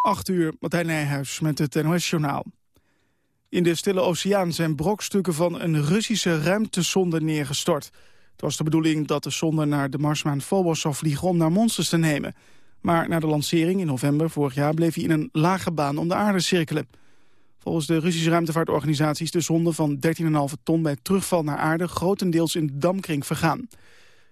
8 uur, Martijn Nijhuis met het NOS-journaal. In de Stille Oceaan zijn brokstukken van een Russische ruimtesonde neergestort. Het was de bedoeling dat de sonde naar de Marsmaan Phobos zou vliegen om naar monsters te nemen. Maar na de lancering in november vorig jaar bleef hij in een lage baan om de aarde cirkelen. Volgens de Russische ruimtevaartorganisatie is de zonde van 13,5 ton bij terugval naar aarde grotendeels in de damkring vergaan.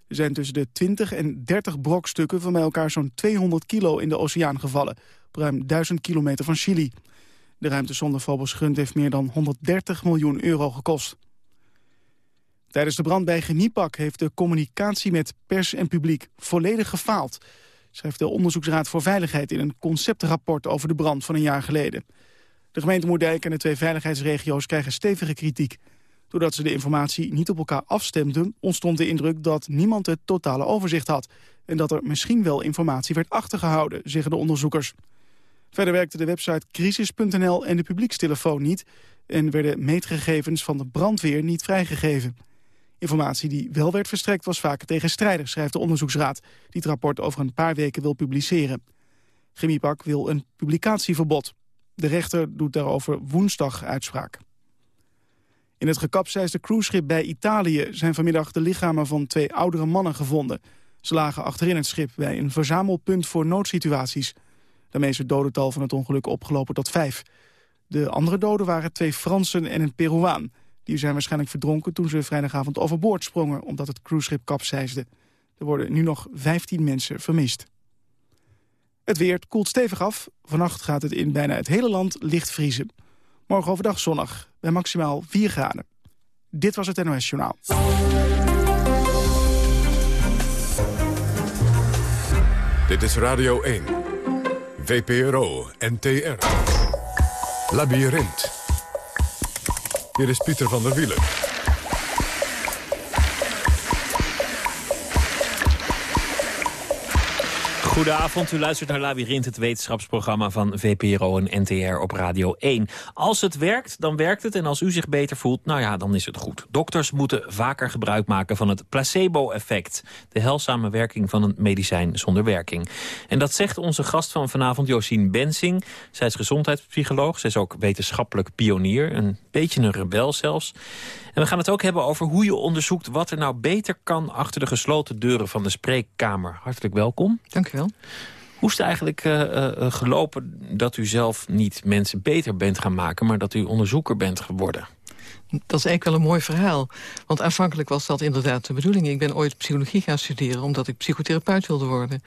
Zijn tussen de 20 en 30 brokstukken van bij elkaar zo'n 200 kilo in de oceaan gevallen, op ruim 1000 kilometer van Chili. De ruimtesonde Phobos heeft meer dan 130 miljoen euro gekost. Tijdens de brand bij Geniepak heeft de communicatie met pers en publiek volledig gefaald, schrijft de Onderzoeksraad voor Veiligheid in een conceptrapport over de brand van een jaar geleden. De gemeente Moerdijk en de twee veiligheidsregio's krijgen stevige kritiek. Doordat ze de informatie niet op elkaar afstemden... ontstond de indruk dat niemand het totale overzicht had... en dat er misschien wel informatie werd achtergehouden, zeggen de onderzoekers. Verder werkte de website crisis.nl en de publiekstelefoon niet... en werden meetgegevens van de brandweer niet vrijgegeven. Informatie die wel werd verstrekt was vaak tegenstrijdig, schrijft de onderzoeksraad... die het rapport over een paar weken wil publiceren. Chemiepak wil een publicatieverbod. De rechter doet daarover woensdag uitspraak. In het gekapseisde cruiseschip bij Italië zijn vanmiddag de lichamen van twee oudere mannen gevonden. Ze lagen achterin het schip bij een verzamelpunt voor noodsituaties. Daarmee is het dodental van het ongeluk opgelopen tot vijf. De andere doden waren twee Fransen en een Peruaan. Die zijn waarschijnlijk verdronken toen ze vrijdagavond overboord sprongen... omdat het cruiseschip kapseisde. Er worden nu nog 15 mensen vermist. Het weer koelt stevig af. Vannacht gaat het in bijna het hele land licht vriezen. Morgen overdag zonnig, bij maximaal 4 graden. Dit was het NOS Journaal. Dit is Radio 1. VPRO NTR. Labyrinth. Hier is Pieter van der Wielen. Goedenavond, u luistert naar Labyrinth, het wetenschapsprogramma van VPRO en NTR op Radio 1. Als het werkt, dan werkt het en als u zich beter voelt, nou ja, dan is het goed. Dokters moeten vaker gebruik maken van het placebo-effect. De heilzame werking van een medicijn zonder werking. En dat zegt onze gast van vanavond, Josien Bensing. Zij is gezondheidspsycholoog, zij is ook wetenschappelijk pionier. Een beetje een rebel zelfs. En we gaan het ook hebben over hoe je onderzoekt wat er nou beter kan achter de gesloten deuren van de spreekkamer. Hartelijk welkom. Dank u wel. Hoe is het eigenlijk uh, gelopen dat u zelf niet mensen beter bent gaan maken... maar dat u onderzoeker bent geworden? Dat is eigenlijk wel een mooi verhaal. Want aanvankelijk was dat inderdaad de bedoeling. Ik ben ooit psychologie gaan studeren omdat ik psychotherapeut wilde worden.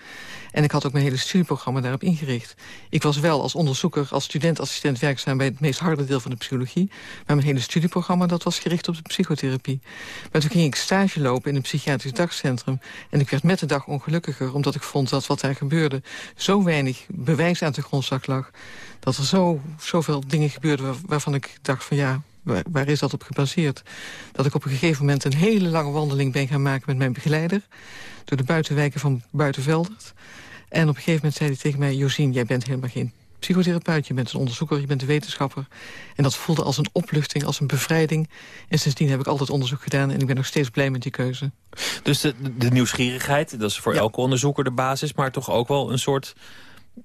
En ik had ook mijn hele studieprogramma daarop ingericht. Ik was wel als onderzoeker, als studentassistent werkzaam... bij het meest harde deel van de psychologie. Maar mijn hele studieprogramma dat was gericht op de psychotherapie. Maar toen ging ik stage lopen in een psychiatrisch dagcentrum. En ik werd met de dag ongelukkiger omdat ik vond dat wat daar gebeurde... zo weinig bewijs aan de grondslag lag. Dat er zo, zoveel dingen gebeurden waarvan ik dacht van ja waar, is dat op gebaseerd? Dat ik op een gegeven moment een hele lange wandeling ben gaan maken met mijn begeleider. Door de buitenwijken van Buitenveldert. En op een gegeven moment zei hij tegen mij... Josien, jij bent helemaal geen psychotherapeut, je bent een onderzoeker, je bent een wetenschapper. En dat voelde als een opluchting, als een bevrijding. En sindsdien heb ik altijd onderzoek gedaan en ik ben nog steeds blij met die keuze. Dus de, de nieuwsgierigheid, dat is voor elke onderzoeker de basis... maar toch ook wel een soort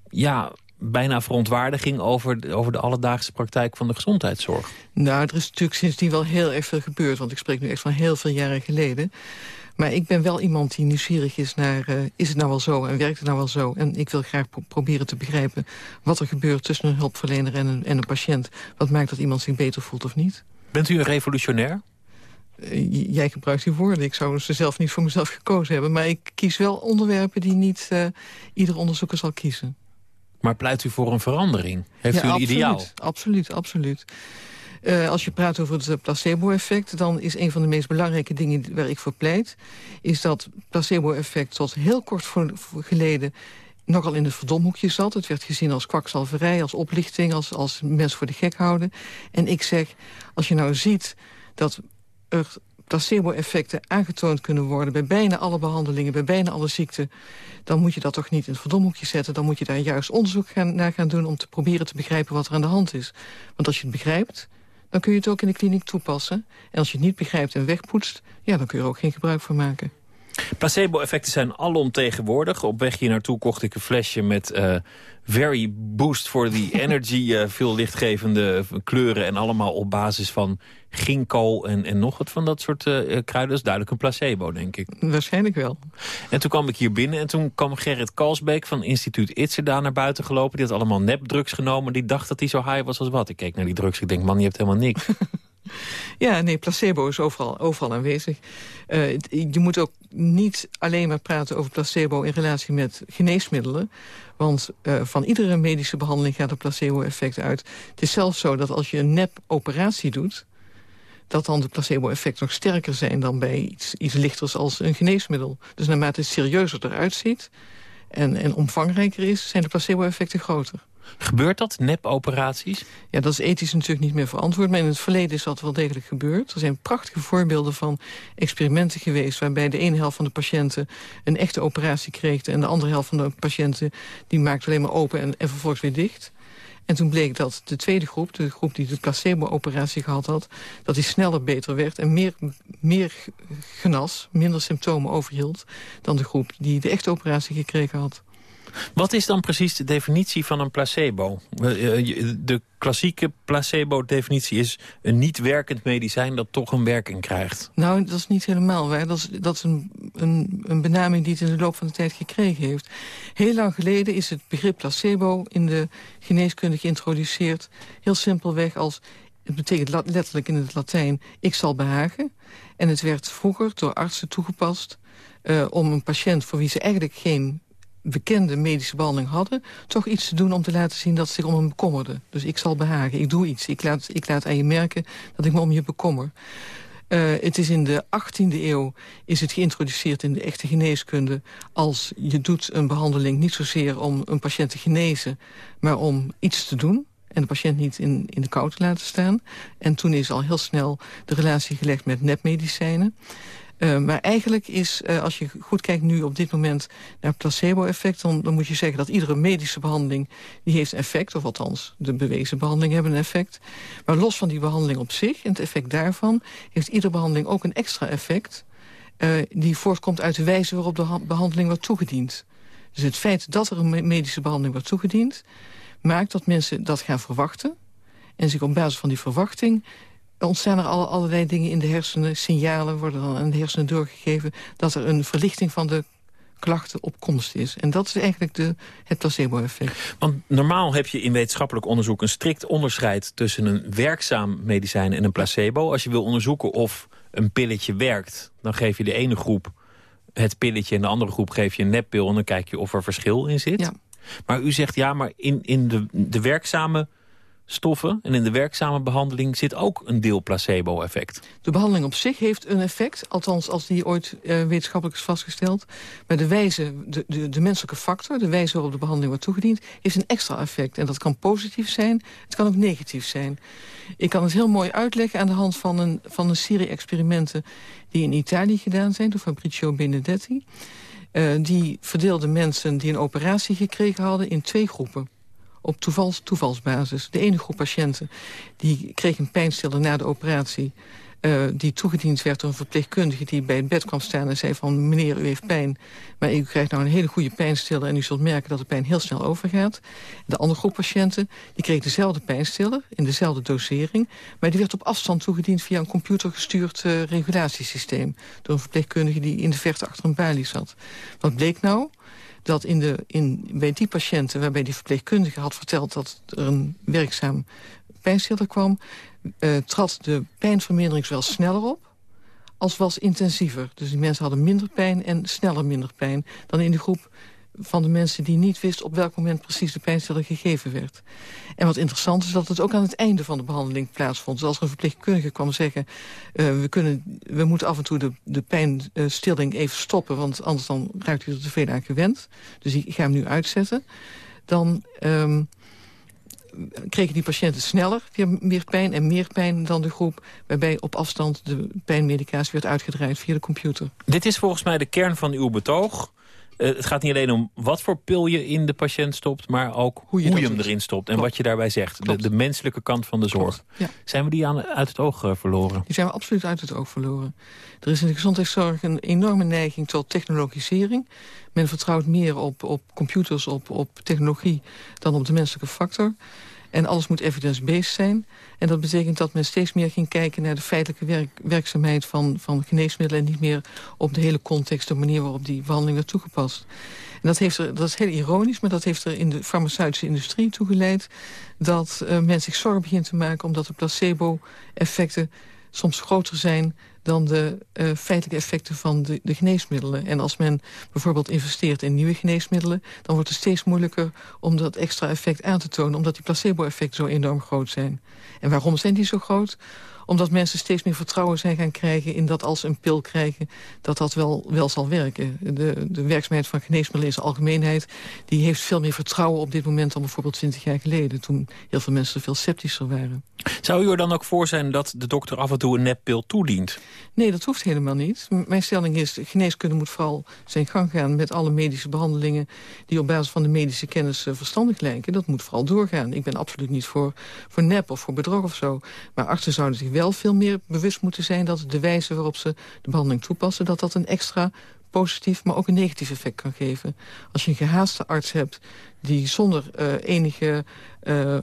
ja, bijna verontwaardiging over, de, over de alledaagse praktijk van de gezondheidszorg. Nou, er is natuurlijk sindsdien wel heel erg veel gebeurd. Want ik spreek nu echt van heel veel jaren geleden. Maar ik ben wel iemand die nieuwsgierig is naar... Uh, is het nou wel zo en werkt het nou wel zo? En ik wil graag proberen te begrijpen wat er gebeurt... tussen een hulpverlener en een, en een patiënt. Wat maakt dat iemand zich beter voelt of niet? Bent u een revolutionair? Uh, jij gebruikt die woorden. Ik zou ze zelf niet voor mezelf gekozen hebben. Maar ik kies wel onderwerpen die niet uh, ieder onderzoeker zal kiezen. Maar pleit u voor een verandering? Heeft u een absoluut, ideaal? Absoluut, absoluut. Uh, als je praat over het placebo-effect... dan is een van de meest belangrijke dingen waar ik voor pleit... is dat placebo-effect tot heel kort voor, voor geleden nogal in het verdomhoekje zat. Het werd gezien als kwakzalverij, als oplichting, als, als mensen voor de gek houden. En ik zeg, als je nou ziet dat er placebo-effecten aangetoond kunnen worden... bij bijna alle behandelingen, bij bijna alle ziekten... dan moet je dat toch niet in het verdomhoekje zetten. Dan moet je daar juist onderzoek naar gaan doen... om te proberen te begrijpen wat er aan de hand is. Want als je het begrijpt, dan kun je het ook in de kliniek toepassen. En als je het niet begrijpt en wegpoetst... ja, dan kun je er ook geen gebruik van maken. Placebo-effecten zijn alomtegenwoordig. Op weg hier naartoe kocht ik een flesje met uh, Very Boost for the Energy. Uh, veel lichtgevende kleuren en allemaal op basis van ginkgo en, en nog wat van dat soort uh, kruiden. Dat is duidelijk een placebo, denk ik. Waarschijnlijk wel. En toen kwam ik hier binnen en toen kwam Gerrit Kalsbeek van instituut Itzerda naar buiten gelopen. Die had allemaal nepdrugs genomen. Die dacht dat hij zo high was als wat. Ik keek naar die drugs. Ik denk, man, je hebt helemaal niks. Ja, nee, placebo is overal, overal aanwezig. Uh, je moet ook niet alleen maar praten over placebo in relatie met geneesmiddelen. Want uh, van iedere medische behandeling gaat een placebo-effect uit. Het is zelfs zo dat als je een nep-operatie doet... dat dan de placebo-effecten nog sterker zijn dan bij iets, iets lichters als een geneesmiddel. Dus naarmate het serieuzer eruit ziet en, en omvangrijker is... zijn de placebo-effecten groter. Gebeurt dat, nep-operaties? Ja, dat is ethisch natuurlijk niet meer verantwoord. Maar in het verleden is dat wel degelijk gebeurd. Er zijn prachtige voorbeelden van experimenten geweest... waarbij de ene helft van de patiënten een echte operatie kreeg... en de andere helft van de patiënten die maakte alleen maar open en, en vervolgens weer dicht. En toen bleek dat de tweede groep, de groep die de placebo-operatie gehad had... dat die sneller beter werd en meer, meer genas, minder symptomen overhield... dan de groep die de echte operatie gekregen had. Wat is dan precies de definitie van een placebo? Eh, de klassieke placebo-definitie is een niet werkend medicijn dat toch een werking krijgt. Nou, dat is niet helemaal waar. Dat is, dat is een, een, een benaming die het in de loop van de tijd gekregen heeft. Heel lang geleden is het begrip placebo in de geneeskunde geïntroduceerd. Heel simpelweg als, het betekent letterlijk in het Latijn, ik zal behagen. En het werd vroeger door artsen toegepast uh, om een patiënt voor wie ze eigenlijk geen bekende medische behandeling hadden... toch iets te doen om te laten zien dat ze zich om hem bekommerde. Dus ik zal behagen, ik doe iets. Ik laat, ik laat aan je merken dat ik me om je bekommer. Uh, het is in de 18e eeuw is het geïntroduceerd in de echte geneeskunde... als je doet een behandeling niet zozeer om een patiënt te genezen... maar om iets te doen en de patiënt niet in, in de kou te laten staan. En toen is al heel snel de relatie gelegd met nepmedicijnen. Uh, maar eigenlijk is, uh, als je goed kijkt nu op dit moment naar placebo-effect... Dan, moet je zeggen dat iedere medische behandeling die heeft effect. Of althans, de bewezen behandelingen hebben een effect. Maar los van die behandeling op zich en het effect daarvan... heeft iedere behandeling ook een extra effect... Uh, die voortkomt uit de wijze waarop de behandeling wordt toegediend. Dus het feit dat er een medische behandeling wordt toegediend... maakt dat mensen dat gaan verwachten... en zich op basis van die verwachting ontstaan er alle, allerlei dingen in de hersenen. Signalen worden dan aan de hersenen doorgegeven... dat er een verlichting van de klachten op komst is. En dat is eigenlijk de, het placebo-effect. Want normaal heb je in wetenschappelijk onderzoek... een strikt onderscheid tussen een werkzaam medicijn en een placebo. Als je wil onderzoeken of een pilletje werkt... dan geef je de ene groep het pilletje... en de andere groep geef je een neppil... en dan kijk je of er verschil in zit. Ja. Maar u zegt ja, maar in, in de, de werkzame stoffen. En in de werkzame behandeling zit ook een deel placebo-effect. De behandeling op zich heeft een effect. Althans, als die ooit uh, wetenschappelijk is vastgesteld. Maar de wijze, de, de, menselijke factor, de wijze waarop de behandeling wordt toegediend... heeft een extra effect. En dat kan positief zijn, het kan ook negatief zijn. Ik kan het heel mooi uitleggen aan de hand van een, van een serie experimenten... die in Italië gedaan zijn door Fabrizio Benedetti. Uh, die verdeelde mensen die een operatie gekregen hadden in twee groepen op toevals, toevalsbasis. De ene groep patiënten die kreeg een pijnstiller na de operatie... Uh, die toegediend werd door een verpleegkundige die bij het bed kwam staan en zei van meneer, u heeft pijn, maar u krijgt nou een hele goede pijnstiller en u zult merken dat de pijn heel snel overgaat. De andere groep patiënten die kreeg dezelfde pijnstiller in dezelfde dosering, maar die werd op afstand toegediend via een computergestuurd uh, regulatiesysteem door een verpleegkundige die in de verte achter een balie zat. Wat bleek nou? Dat in de, in, bij die patiënten waarbij die verpleegkundige had verteld... dat er een werkzaam pijnstiller kwam... Uh, trad de pijnvermindering zowel sneller op als was intensiever. Dus die mensen hadden minder pijn en sneller minder pijn... dan in de groep van de mensen die niet wisten op welk moment precies de pijnstiller gegeven werd. En wat interessant is dat het ook aan het einde van de behandeling plaatsvond. Als er een verpleegkundige kwam zeggen... Uh, we, kunnen, we moeten af en toe de, de pijnstilling even stoppen... want anders dan raakt u er te veel aan gewend. Dus ik ga hem nu uitzetten. Dan um, kregen die patiënten sneller meer pijn en meer pijn dan de groep... waarbij op afstand de pijnmedicatie werd uitgedraaid via de computer. Dit is volgens mij de kern van uw betoog. Eh, het gaat niet alleen om wat voor pil je in de patiënt stopt... maar ook hoe je, hem erin stopt en wat je daarbij zegt. De, de, menselijke kant van de zorg. Ja. Zijn we die aan, uit het oog verloren? Die zijn we absoluut uit het oog verloren. Er is in de gezondheidszorg een enorme neiging tot technologisering. Men vertrouwt meer op, op computers, op, op technologie... dan op de menselijke factor. En alles moet evidence-based zijn. En dat betekent dat men steeds meer ging kijken naar de feitelijke werk, werkzaamheid van, van geneesmiddelen... en niet meer op de hele context, de manier waarop die behandeling werd toegepast. En dat, heeft er, dat is heel ironisch, maar dat heeft er in de farmaceutische industrie toe geleid... dat uh, men zich zorgen begint te maken omdat de placebo-effecten soms groter zijn dan de uh, feitelijke effecten van de, de, geneesmiddelen. En als men bijvoorbeeld investeert in nieuwe geneesmiddelen... dan wordt het steeds moeilijker om dat extra effect aan te tonen... omdat die placebo-effecten zo enorm groot zijn. En waarom zijn die zo groot? Omdat mensen steeds meer vertrouwen zijn gaan krijgen... in dat als ze een pil krijgen, dat dat wel, wel zal werken. De, de werkzaamheid van geneesmiddelen in zijn algemeenheid... die heeft veel meer vertrouwen op dit moment dan bijvoorbeeld 20 jaar geleden... toen heel veel mensen veel sceptischer waren. Zou u er dan ook voor zijn dat de dokter af en toe een neppil toedient? Nee, dat hoeft helemaal niet. mijn stelling is, geneeskunde moet vooral zijn gang gaan... met alle medische behandelingen die op basis van de medische kennis uh, verstandig lijken. Dat moet vooral doorgaan. Ik ben absoluut niet voor, voor nep of voor bedrog of zo. Maar artsen zouden zich wel veel meer bewust moeten zijn... dat de wijze waarop ze de behandeling toepassen... dat dat een extra positief, maar ook een negatief effect kan geven. Als je een gehaaste arts hebt die zonder uh, enige uh, uh,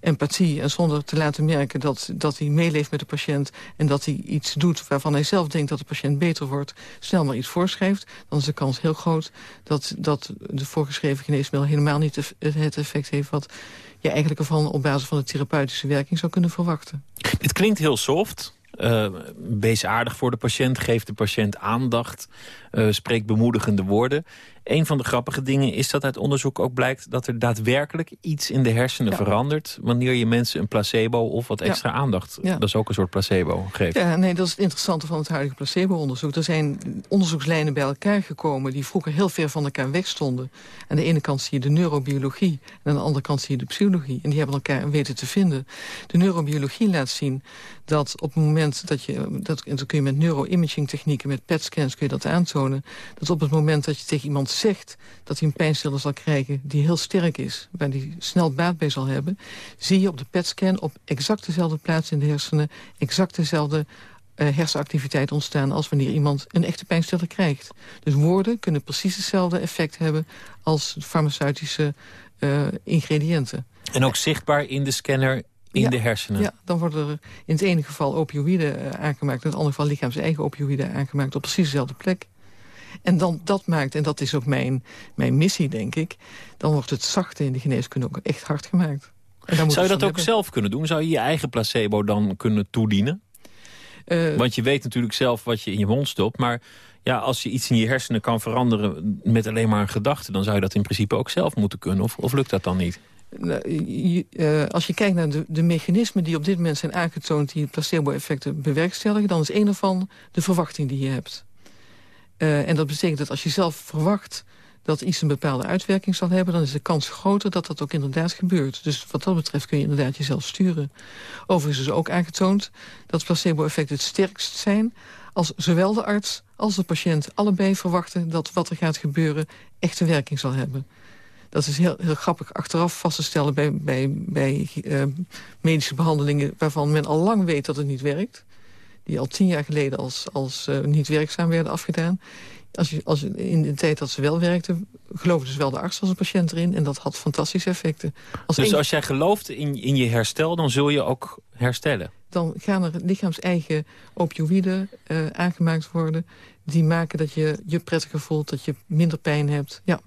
empathie... en zonder te laten merken dat, dat hij meeleeft met de patiënt... en dat hij iets doet waarvan hij zelf denkt dat de patiënt beter wordt... snel maar iets voorschrijft, dan is de kans heel groot... dat, dat de voorgeschreven geneesmiddel helemaal niet het effect heeft... wat je eigenlijk ervan op basis van de therapeutische werking zou kunnen verwachten. Dit klinkt heel soft, uh, wees aardig voor de patiënt, geef de patiënt aandacht, uh, spreek bemoedigende woorden. Een van de grappige dingen is dat uit onderzoek ook blijkt... dat er daadwerkelijk iets in de hersenen verandert... wanneer je mensen een placebo of wat extra aandacht... dat is ook een soort placebo, geeft. Ja, nee, dat is het interessante van het huidige placebo-onderzoek. Er zijn onderzoekslijnen bij elkaar gekomen... die vroeger heel ver van elkaar wegstonden. Aan de ene kant zie je de neurobiologie... en aan de andere kant zie je de psychologie. En die hebben elkaar weten te vinden. De neurobiologie laat zien dat op het moment dat je... Dat, en dan kun je met neuroimaging technieken, met PET-scans kun je dat aantonen... dat op het moment dat je tegen iemand zegt dat hij een pijnstiller zal krijgen die heel sterk is, waar hij snel baat bij zal hebben, zie je op de PET-scan op exact dezelfde plaats in de hersenen, exact dezelfde uh, hersenactiviteit ontstaan als wanneer iemand een echte pijnstiller krijgt. Dus woorden kunnen precies hetzelfde effect hebben als farmaceutische uh, ingrediënten. En ook zichtbaar in de scanner in de hersenen? Ja, dan worden er in het ene geval opioïden uh, aangemaakt... in het andere geval lichaams eigen opioïden aangemaakt op precies dezelfde plek. En dan, dat maakt, en dat is ook mijn, mijn missie, denk ik... dan wordt het zachte in de geneeskunde ook echt hard gemaakt. En Zou je dat ook zelf kunnen doen? Zou je je eigen placebo dan kunnen toedienen? Uh, Want je weet natuurlijk zelf wat je in je mond stopt... maar ja, als je iets in je hersenen kan veranderen met alleen maar een gedachte... dan zou je dat in principe ook zelf moeten kunnen. Of, of lukt dat dan niet? Uh, als je kijkt naar de, de, mechanismen die op dit moment zijn aangetoond... die placebo-effecten bewerkstelligen... dan is een ervan de verwachting die je hebt. Uh, en dat betekent dat als je zelf verwacht dat iets een bepaalde uitwerking zal hebben... dan is de kans groter dat dat ook inderdaad gebeurt. Dus wat dat betreft kun je inderdaad jezelf sturen. Overigens is ook aangetoond dat placebo-effecten het sterkst zijn... als zowel de arts als de patiënt allebei verwachten... dat wat er gaat gebeuren echte werking zal hebben. Dat is heel, heel grappig achteraf vast te stellen bij, bij, bij uh, medische behandelingen... waarvan men al lang weet dat het niet werkt die al tien jaar geleden als, als uh, niet werkzaam werden afgedaan. Als je, als in de tijd dat ze wel werkten, geloofde dus wel de arts als een patiënt erin. En dat had fantastische effecten. Als dus als jij gelooft in, in je herstel, dan zul je ook herstellen? Dan gaan er lichaams-eigen opioïden uh, aangemaakt worden. Die maken dat je je prettiger voelt, dat je minder pijn hebt. Ja.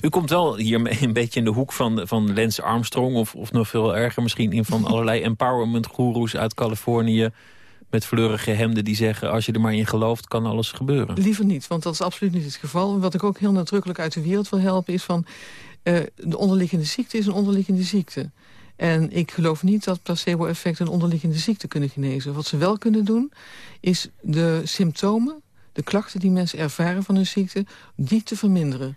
U komt wel hier een beetje in de hoek van, van Lance Armstrong... Of, of nog veel erger misschien in van allerlei empowerment-goeroes uit Californië met fleurige hemden die zeggen... als je er maar in gelooft, kan alles gebeuren. Liever niet, want dat is absoluut niet het geval. Wat ik ook heel nadrukkelijk uit de wereld wil helpen... is van uh, de onderliggende ziekte is een onderliggende ziekte. En ik geloof niet dat placebo-effecten een onderliggende ziekte kunnen genezen. Wat ze wel kunnen doen, is de symptomen, de klachten die mensen ervaren van hun ziekte... die te verminderen.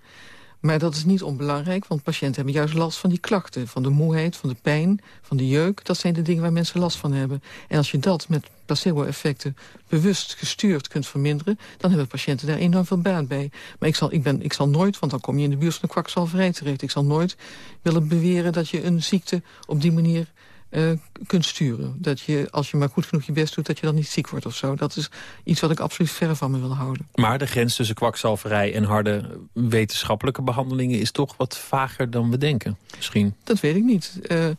Maar dat is niet onbelangrijk, want patiënten hebben juist last van die klachten. Van de moeheid, van de pijn, van de jeuk. Dat zijn de dingen waar mensen last van hebben. En als je dat met placebo-effecten bewust gestuurd kunt verminderen... dan hebben patiënten daar enorm veel baat bij. Maar ik zal, ik, ben, ik zal nooit, want dan kom je in de buurt van de kwakzalverij terecht... ik zal nooit willen beweren dat je een ziekte op die manier uh, kunt sturen. Dat je, als je maar goed genoeg je best doet, dat je dan niet ziek wordt of zo. Dat is iets wat ik absoluut ver van me wil houden. Maar de grens tussen kwakzalverij en harde wetenschappelijke behandelingen... is toch wat vager dan we denken, misschien? Dat weet ik niet. Uh,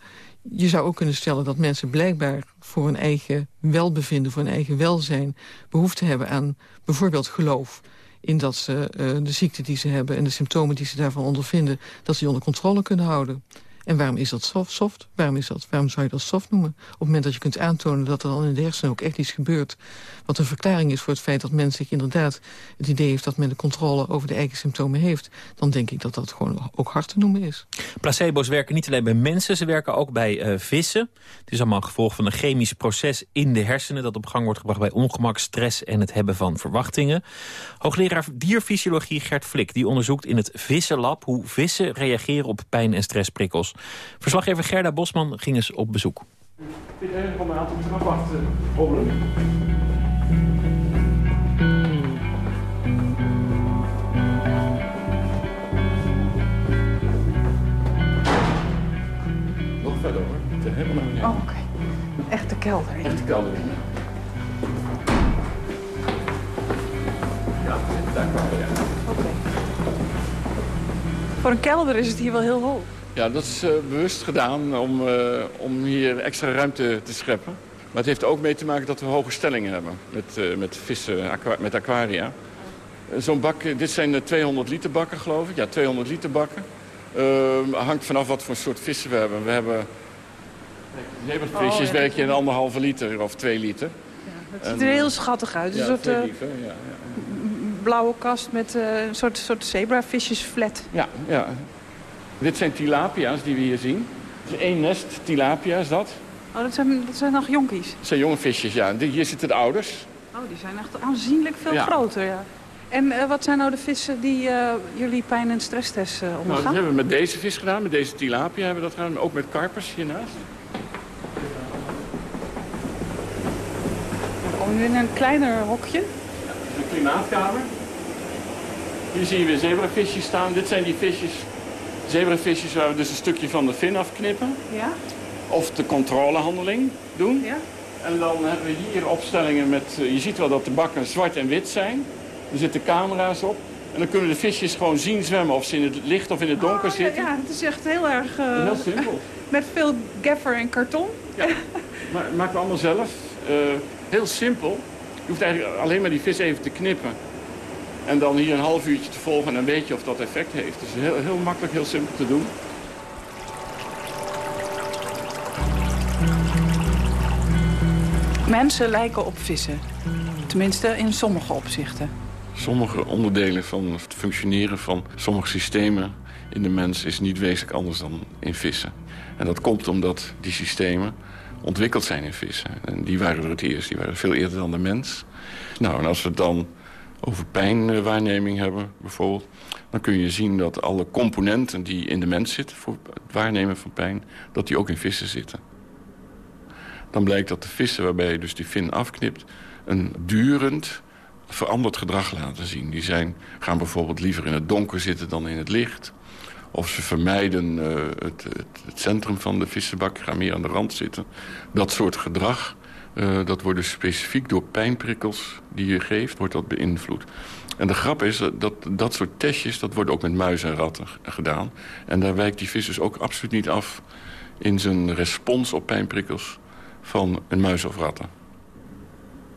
je zou ook kunnen stellen dat mensen blijkbaar voor hun eigen welbevinden... voor hun eigen welzijn behoefte hebben aan bijvoorbeeld geloof in dat ze uh, de ziekte die ze hebben en de symptomen die ze daarvan ondervinden... dat ze die onder controle kunnen houden. En waarom is dat soft? Waarom, is waarom zou je dat soft noemen? Op het moment dat je kunt aantonen dat er dan in de hersenen ook echt iets gebeurt... wat een verklaring is voor het feit dat men zich inderdaad het idee heeft... dat men de controle over de eigen symptomen heeft... dan denk ik dat dat gewoon ook hard te noemen is. Placebo's werken niet alleen bij mensen, ze werken ook bij uh, vissen. Het is allemaal gevolg van een chemisch proces in de hersenen... dat op gang wordt gebracht bij ongemak, stress en het hebben van verwachtingen. Hoogleraar dierfysiologie Gert Flik die onderzoekt in het vissenlab... hoe vissen reageren op pijn- en stressprikkels. Verslaggever Gerda Bosman ging eens op bezoek. Dit is om een aantal afwachten hobbelen. Nog verder hoor. Het helemaal naar Oh, oké. Okay. Echte kelder. Echte kelder. Ja, daar kwam we, ja. Oké. Okay. Voor een kelder is het hier wel heel hoog. Ja, dat is uh, bewust gedaan om, uh, om hier extra ruimte te scheppen. Maar het heeft ook mee te maken dat we hoge stellingen hebben met, uh, met vissen, aqua met aquaria. Zo'n bak, dit zijn 200 liter bakken geloof ik. Ja, 200 liter bakken. Ehm, hangt vanaf wat voor soort vissen we hebben. We hebben zebravisjes oh, ja. werk je in anderhalve liter of twee liter. Ja, het ziet er heel schattig uit. Ja, een soort lief, ja, ja. blauwe kast met een soort, soort zebravisjes flat. Ja, ja. Dit zijn tilapia's die we hier zien. Is één nest tilapia is dat. Oh, dat zijn, dat zijn nog jonkies? Dat zijn jonge visjes, ja. Hier zitten de ouders. Oh, die zijn echt aanzienlijk veel ja. groter, ja. En uh, wat zijn nou de vissen die uh, jullie pijn- en stresstest uh, ondergaan? Nou, dat hebben we met deze vis gedaan, met deze tilapia hebben we dat gedaan. Ook met karpers hiernaast. We komen nu in een kleiner hokje. Een klimaatkamer. Hier zie je weer zebravisjes staan. Dit zijn die visjes zebravisjes waar we dus een stukje van de fin afknippen. Ja. Of de controlehandeling doen. Ja. En dan hebben we hier opstellingen met... Je ziet wel dat de bakken zwart en wit zijn. Er zitten camera's op. En dan kunnen de visjes gewoon zien zwemmen of ze in het licht of in het donker oh, zitten. Ja, het is echt heel erg... Uh, heel simpel. Met veel gaffer en karton. Ja, maar maken we allemaal zelf. Uh, heel simpel. Je hoeft eigenlijk alleen maar die vis even te knippen. En dan hier een half uurtje te volgen en dan weet je of dat effect heeft. Dus heel, heel makkelijk, heel simpel te doen. Mensen lijken op vissen. Tenminste, in sommige opzichten. Sommige onderdelen van het functioneren van sommige systemen in de mens... is niet wezenlijk anders dan in vissen. En dat komt omdat die systemen ontwikkeld zijn in vissen. En die waren er het eerst, die waren veel eerder dan de mens. Nou, en als we dan over pijnwaarneming hebben bijvoorbeeld... dan kun je zien dat alle componenten die in de mens zitten... voor het waarnemen van pijn, dat die ook in vissen zitten. Dan blijkt dat de vissen waarbij je dus die fin afknipt... een durend veranderd gedrag laten zien. Die zijn, gaan bijvoorbeeld liever in het donker zitten dan in het licht... Of ze vermijden uh, het, het, het, centrum van de vissenbak, gaan meer aan de rand zitten. Dat soort gedrag uh, dat wordt dus specifiek door pijnprikkels die je geeft, wordt dat beïnvloed. En de grap is dat dat soort testjes, dat wordt ook met muizen en ratten gedaan. En daar wijkt die vis dus ook absoluut niet af in zijn respons op pijnprikkels van een muis of ratten.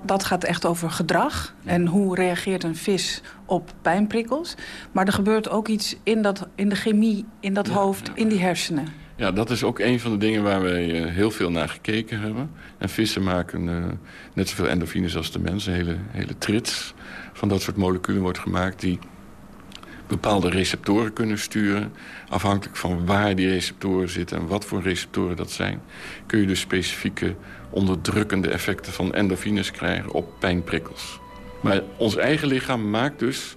Dat gaat echt over gedrag en hoe reageert een vis op pijnprikkels. Maar er gebeurt ook iets in, dat, in de chemie, in dat ja, hoofd, ja. in die hersenen. Ja, dat is ook een van de dingen waar wij uh, heel veel naar gekeken hebben. En vissen maken uh, net zoveel endorfines als de mensen. Hele, hele trits van dat soort moleculen wordt gemaakt... die bepaalde receptoren kunnen sturen. Afhankelijk van waar die receptoren zitten en wat voor receptoren dat zijn... kun je dus specifieke onderdrukkende effecten van endorfines krijgen op pijnprikkels. Maar ons eigen lichaam maakt dus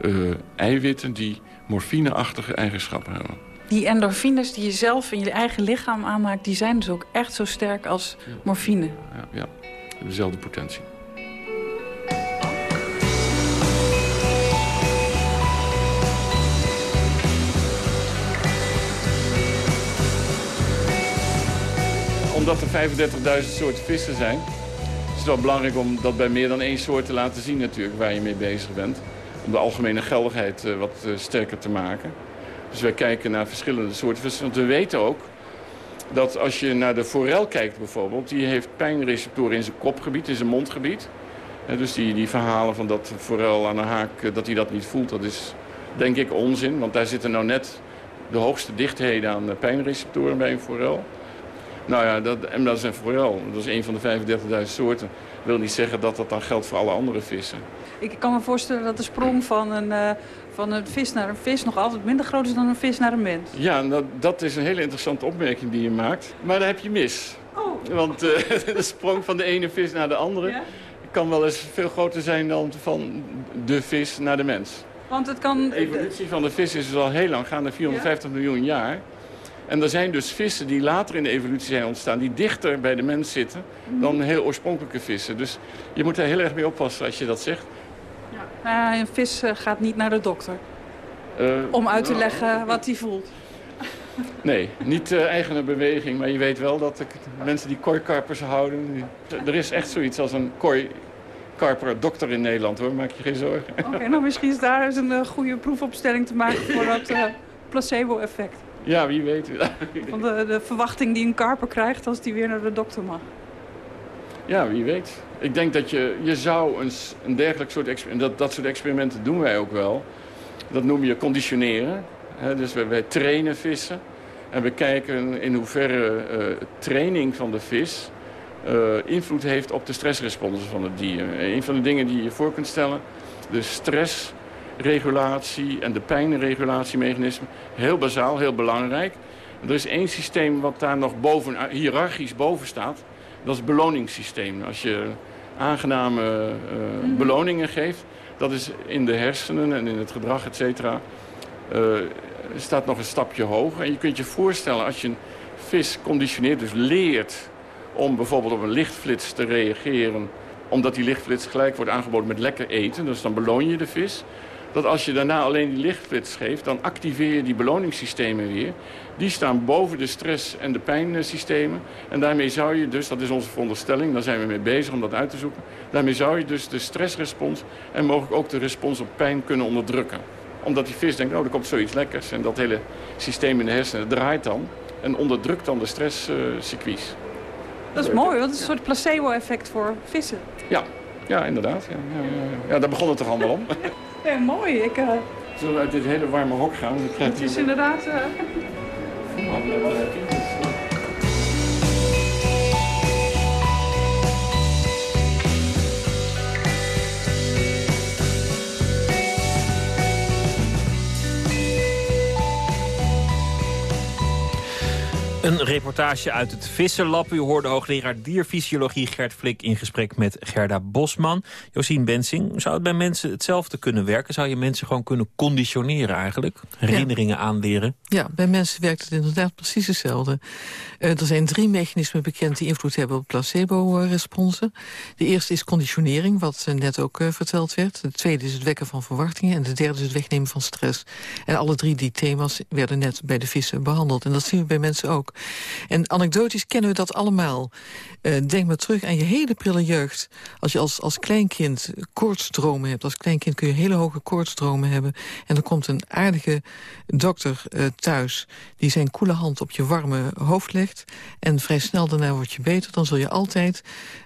uh, eiwitten die morfineachtige eigenschappen hebben. Die endorfines die je zelf in je eigen lichaam aanmaakt... die zijn dus ook echt zo sterk als morfine. Ja, ja. dezelfde potentie. Omdat er 35.000 soorten vissen zijn... is het wel belangrijk om dat bij meer dan één soort te laten zien natuurlijk... waar je mee bezig bent. Om de algemene geldigheid eh, wat eh, sterker te maken. Dus wij kijken naar verschillende soorten vissen. Want we weten ook dat als je naar de forel kijkt bijvoorbeeld... die heeft pijnreceptoren in zijn kopgebied, in zijn mondgebied. dus die, die verhalen van dat forel aan de haak, eh, dat hij dat niet voelt... dat is denk ik onzin, want daar zitten nou net de hoogste dichtheden aan pijnreceptoren bij een forel. Nou ja, dat, en dat is een forel. Dat is een van de 35.000 soorten. Dat wil niet zeggen dat dat dan geldt voor alle andere vissen. Ik kan me voorstellen dat de sprong van een, uh, van een vis naar een vis... nog altijd minder groot is dan een vis naar een mens. Ja, dat, dat is een hele interessante opmerking die je maakt. Maar daar heb je mis. Oh. Want uh, de sprong van de ene vis naar de andere... Ja? kan wel eens veel groter zijn dan van de vis naar de mens. Want het kan... De evolutie van de vis is dus al heel lang, gaande 450 ja? miljoen jaar... En er zijn dus vissen die later in de evolutie zijn ontstaan... die dichter bij de mens zitten dan heel oorspronkelijke vissen. Dus je moet daar heel erg mee oppassen als je dat zegt. Uh, een vis uh, gaat niet naar de dokter. Uh, om uit te leggen wat hij voelt. Nee, niet uh, eigene beweging. Maar je weet wel dat de mensen die kooikarpers houden... er is echt zoiets als een kooikarper dokter in Nederland, hoor. Maak je geen zorgen. Oké, okay, nou misschien is daar eens een goede proefopstelling te maken... voor dat placebo-effect. Ja, wie weet. Van de, de verwachting die een karper krijgt als die weer naar de dokter mag. Ja, wie weet. Ik denk dat je, je zou een, een dergelijk soort experimenten... Dat, dat soort experimenten doen wij ook wel. Dat noem je conditioneren. dus wij, trainen vissen. En we kijken in hoeverre uh, training van de vis... Uh, invloed heeft op de stressresponsen van het dier. Een van de dingen die je voor kunt stellen... de stress regulatie en de pijnregulatiemechanismen. Heel bazaal, heel belangrijk. Er is één systeem wat daar nog boven, hiërarchisch boven staat. Dat is het beloningssysteem. Als je aangename uh, beloningen geeft, dat is in de hersenen en in het gedrag, et cetera, uh, staat nog een stapje hoger. En je kunt je voorstellen als je een vis conditioneert, dus leert om bijvoorbeeld op een lichtflits te reageren omdat die lichtflits gelijk wordt aangeboden met lekker eten. Dus dan beloon je de vis dat als je daarna alleen die lichtflits geeft... dan activeer je die beloningssystemen weer. Die staan boven de stress- en de pijnsystemen. En daarmee zou je dus, dat is onze veronderstelling... daar zijn we mee bezig om dat uit te zoeken... daarmee zou je dus de stressrespons en mogelijk ook de respons op pijn kunnen onderdrukken. Omdat die vis denkt, oh, er komt zoiets lekkers. En dat hele systeem in de hersenen draait dan... en onderdrukt dan de stresscircuits. Dat is mooi, want het is een soort placebo-effect voor vissen. Ja, ja inderdaad. Ja, ja, ja, ja, daar begon het toch allemaal om. Ja, mooi. Ik, uh... Zullen we uit dit hele warme hok gaan? Het is inderdaad... Uh... Een reportage uit het Visserlab. U hoorde hoogleraar dierfysiologie Gert Flik in gesprek met Gerda Bosman. Josien Bensing, zou het bij mensen hetzelfde kunnen werken? Zou je mensen gewoon kunnen conditioneren eigenlijk? Herinneringen aanleren? Ja, bij mensen werkt het inderdaad precies hetzelfde. Uh, er zijn drie mechanismen bekend die invloed hebben op placebo-responsen. De eerste is conditionering, wat uh, net ook uh, verteld werd. De tweede is het wekken van verwachtingen. En de derde is het wegnemen van stress. En alle drie die thema's werden net bij de vissen behandeld. En dat zien we bij mensen ook. En anekdotisch kennen we dat allemaal. Uh, denk maar terug aan je hele prille jeugd. Als je als, als kleinkind koortsdromen hebt. Als kleinkind kun je hele hoge koortsdromen hebben. En er komt een aardige dokter uh, thuis... die zijn koele hand op je warme hoofd legt. En vrij snel daarna word je beter. Dan zul je altijd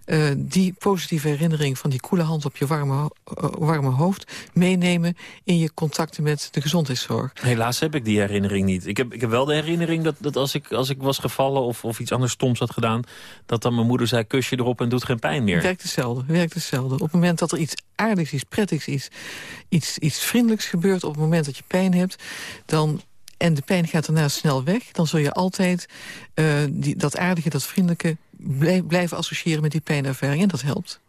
uh, die positieve herinnering van die koele hand op je warme, warme hoofd... meenemen in je contacten met de gezondheidszorg. Helaas heb ik die herinnering niet. Ik heb, ik heb wel de herinnering dat, dat als, ik, als ik was gevallen of, of iets anders stoms had gedaan... dat dan mijn moeder zei, kus je erop en doet geen pijn meer. Het werkt hetzelfde, werkt hetzelfde. Op het moment dat er iets aardigs, iets prettigs, iets, iets, iets vriendelijks gebeurt... op het moment dat je pijn hebt, dan en de pijn gaat daarna snel weg... dan zul je altijd uh, die, dat aardige, dat vriendelijke blijf, blijven associëren met die pijnervaring. En dat helpt.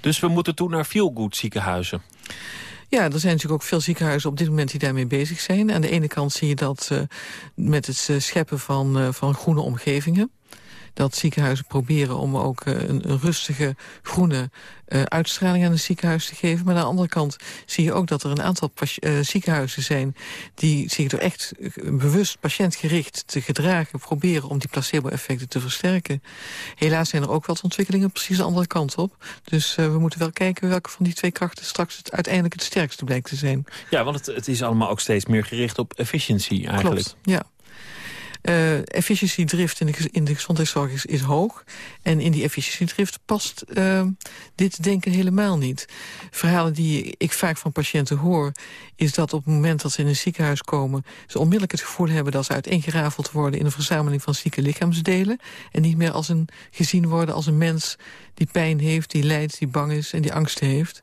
Dus we moeten toe naar feel-good ziekenhuizen? Ja, er zijn natuurlijk ook veel ziekenhuizen op dit moment die daarmee bezig zijn. Aan de ene kant zie je dat uh, met het uh, scheppen van, uh, van groene omgevingen dat ziekenhuizen proberen om ook uh, een, een, rustige, groene uh, uitstraling aan het ziekenhuis te geven. Maar aan de andere kant zie je ook dat er een aantal uh, ziekenhuizen zijn... die zich door echt bewust patiëntgericht te gedragen... proberen om die placebo-effecten te versterken. Helaas zijn er ook wat ontwikkelingen precies de andere kant op. Dus we moeten wel kijken welke van die twee krachten straks het uiteindelijk het sterkste blijkt te zijn. Ja, want het, het is allemaal ook steeds meer gericht op efficiëntie eigenlijk. Klopt, ja. Uh, efficiëntiedrift in de, de gezondheidszorg is, is, hoog. En in die efficiëntiedrift past uh, dit denken helemaal niet. Verhalen die ik vaak van patiënten hoor... is dat op het moment dat ze in een ziekenhuis komen... ze onmiddellijk het gevoel hebben dat ze uiteengerafeld worden... in een verzameling van zieke lichaamsdelen. En niet meer als een, gezien worden als een mens die pijn heeft, die lijdt, die bang is en die angst heeft.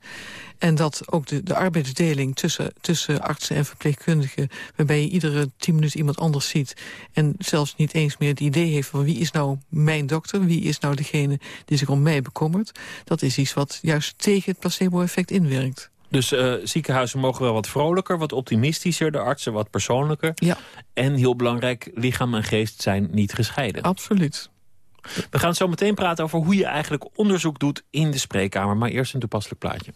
En dat ook de, de arbeidsdeling tussen, tussen artsen en verpleegkundigen... waarbij je iedere tien minuten iemand anders ziet... en zelfs niet eens meer het idee heeft van wie is nou mijn dokter... wie is nou degene die zich om mij bekommert... dat is iets wat juist tegen het placebo-effect inwerkt. Dus uh, ziekenhuizen mogen wel wat vrolijker, wat optimistischer. De artsen wat persoonlijker. Ja. En heel belangrijk, lichaam en geest zijn niet gescheiden. Absoluut. We gaan zo meteen praten over hoe je eigenlijk onderzoek doet in de spreekkamer. Maar eerst een toepasselijk plaatje.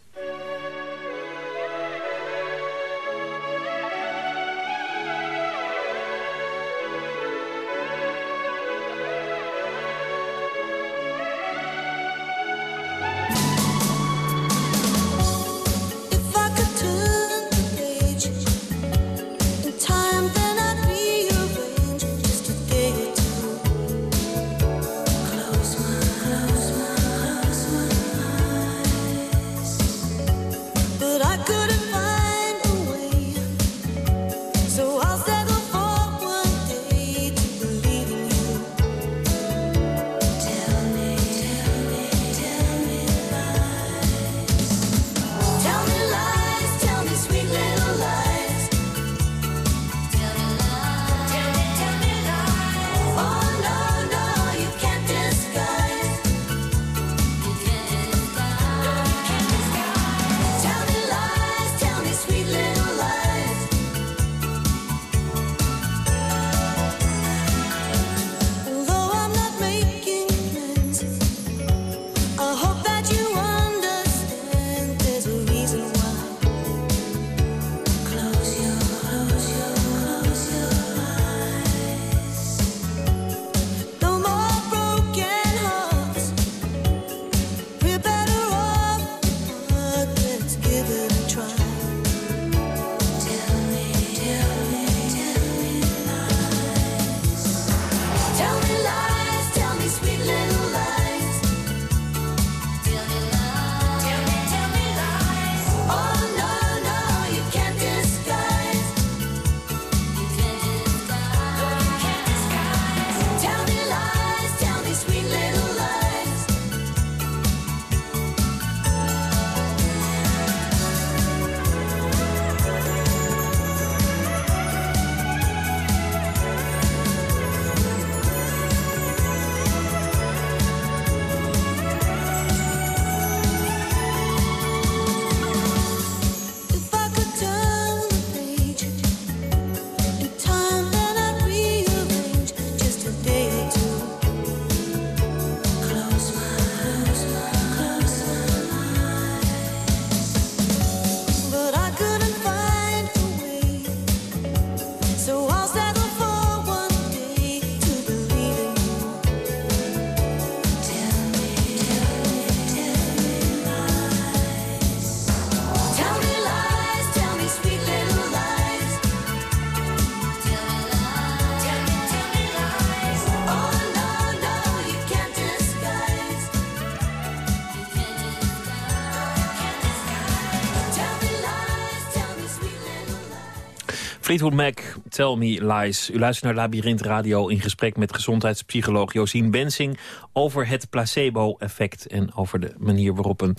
Fleetwood Mac, Tell Me Lies. U luistert naar Labyrinth Radio in gesprek met gezondheidspsycholoog Josien Bensing... over het placebo-effect en over de manier waarop een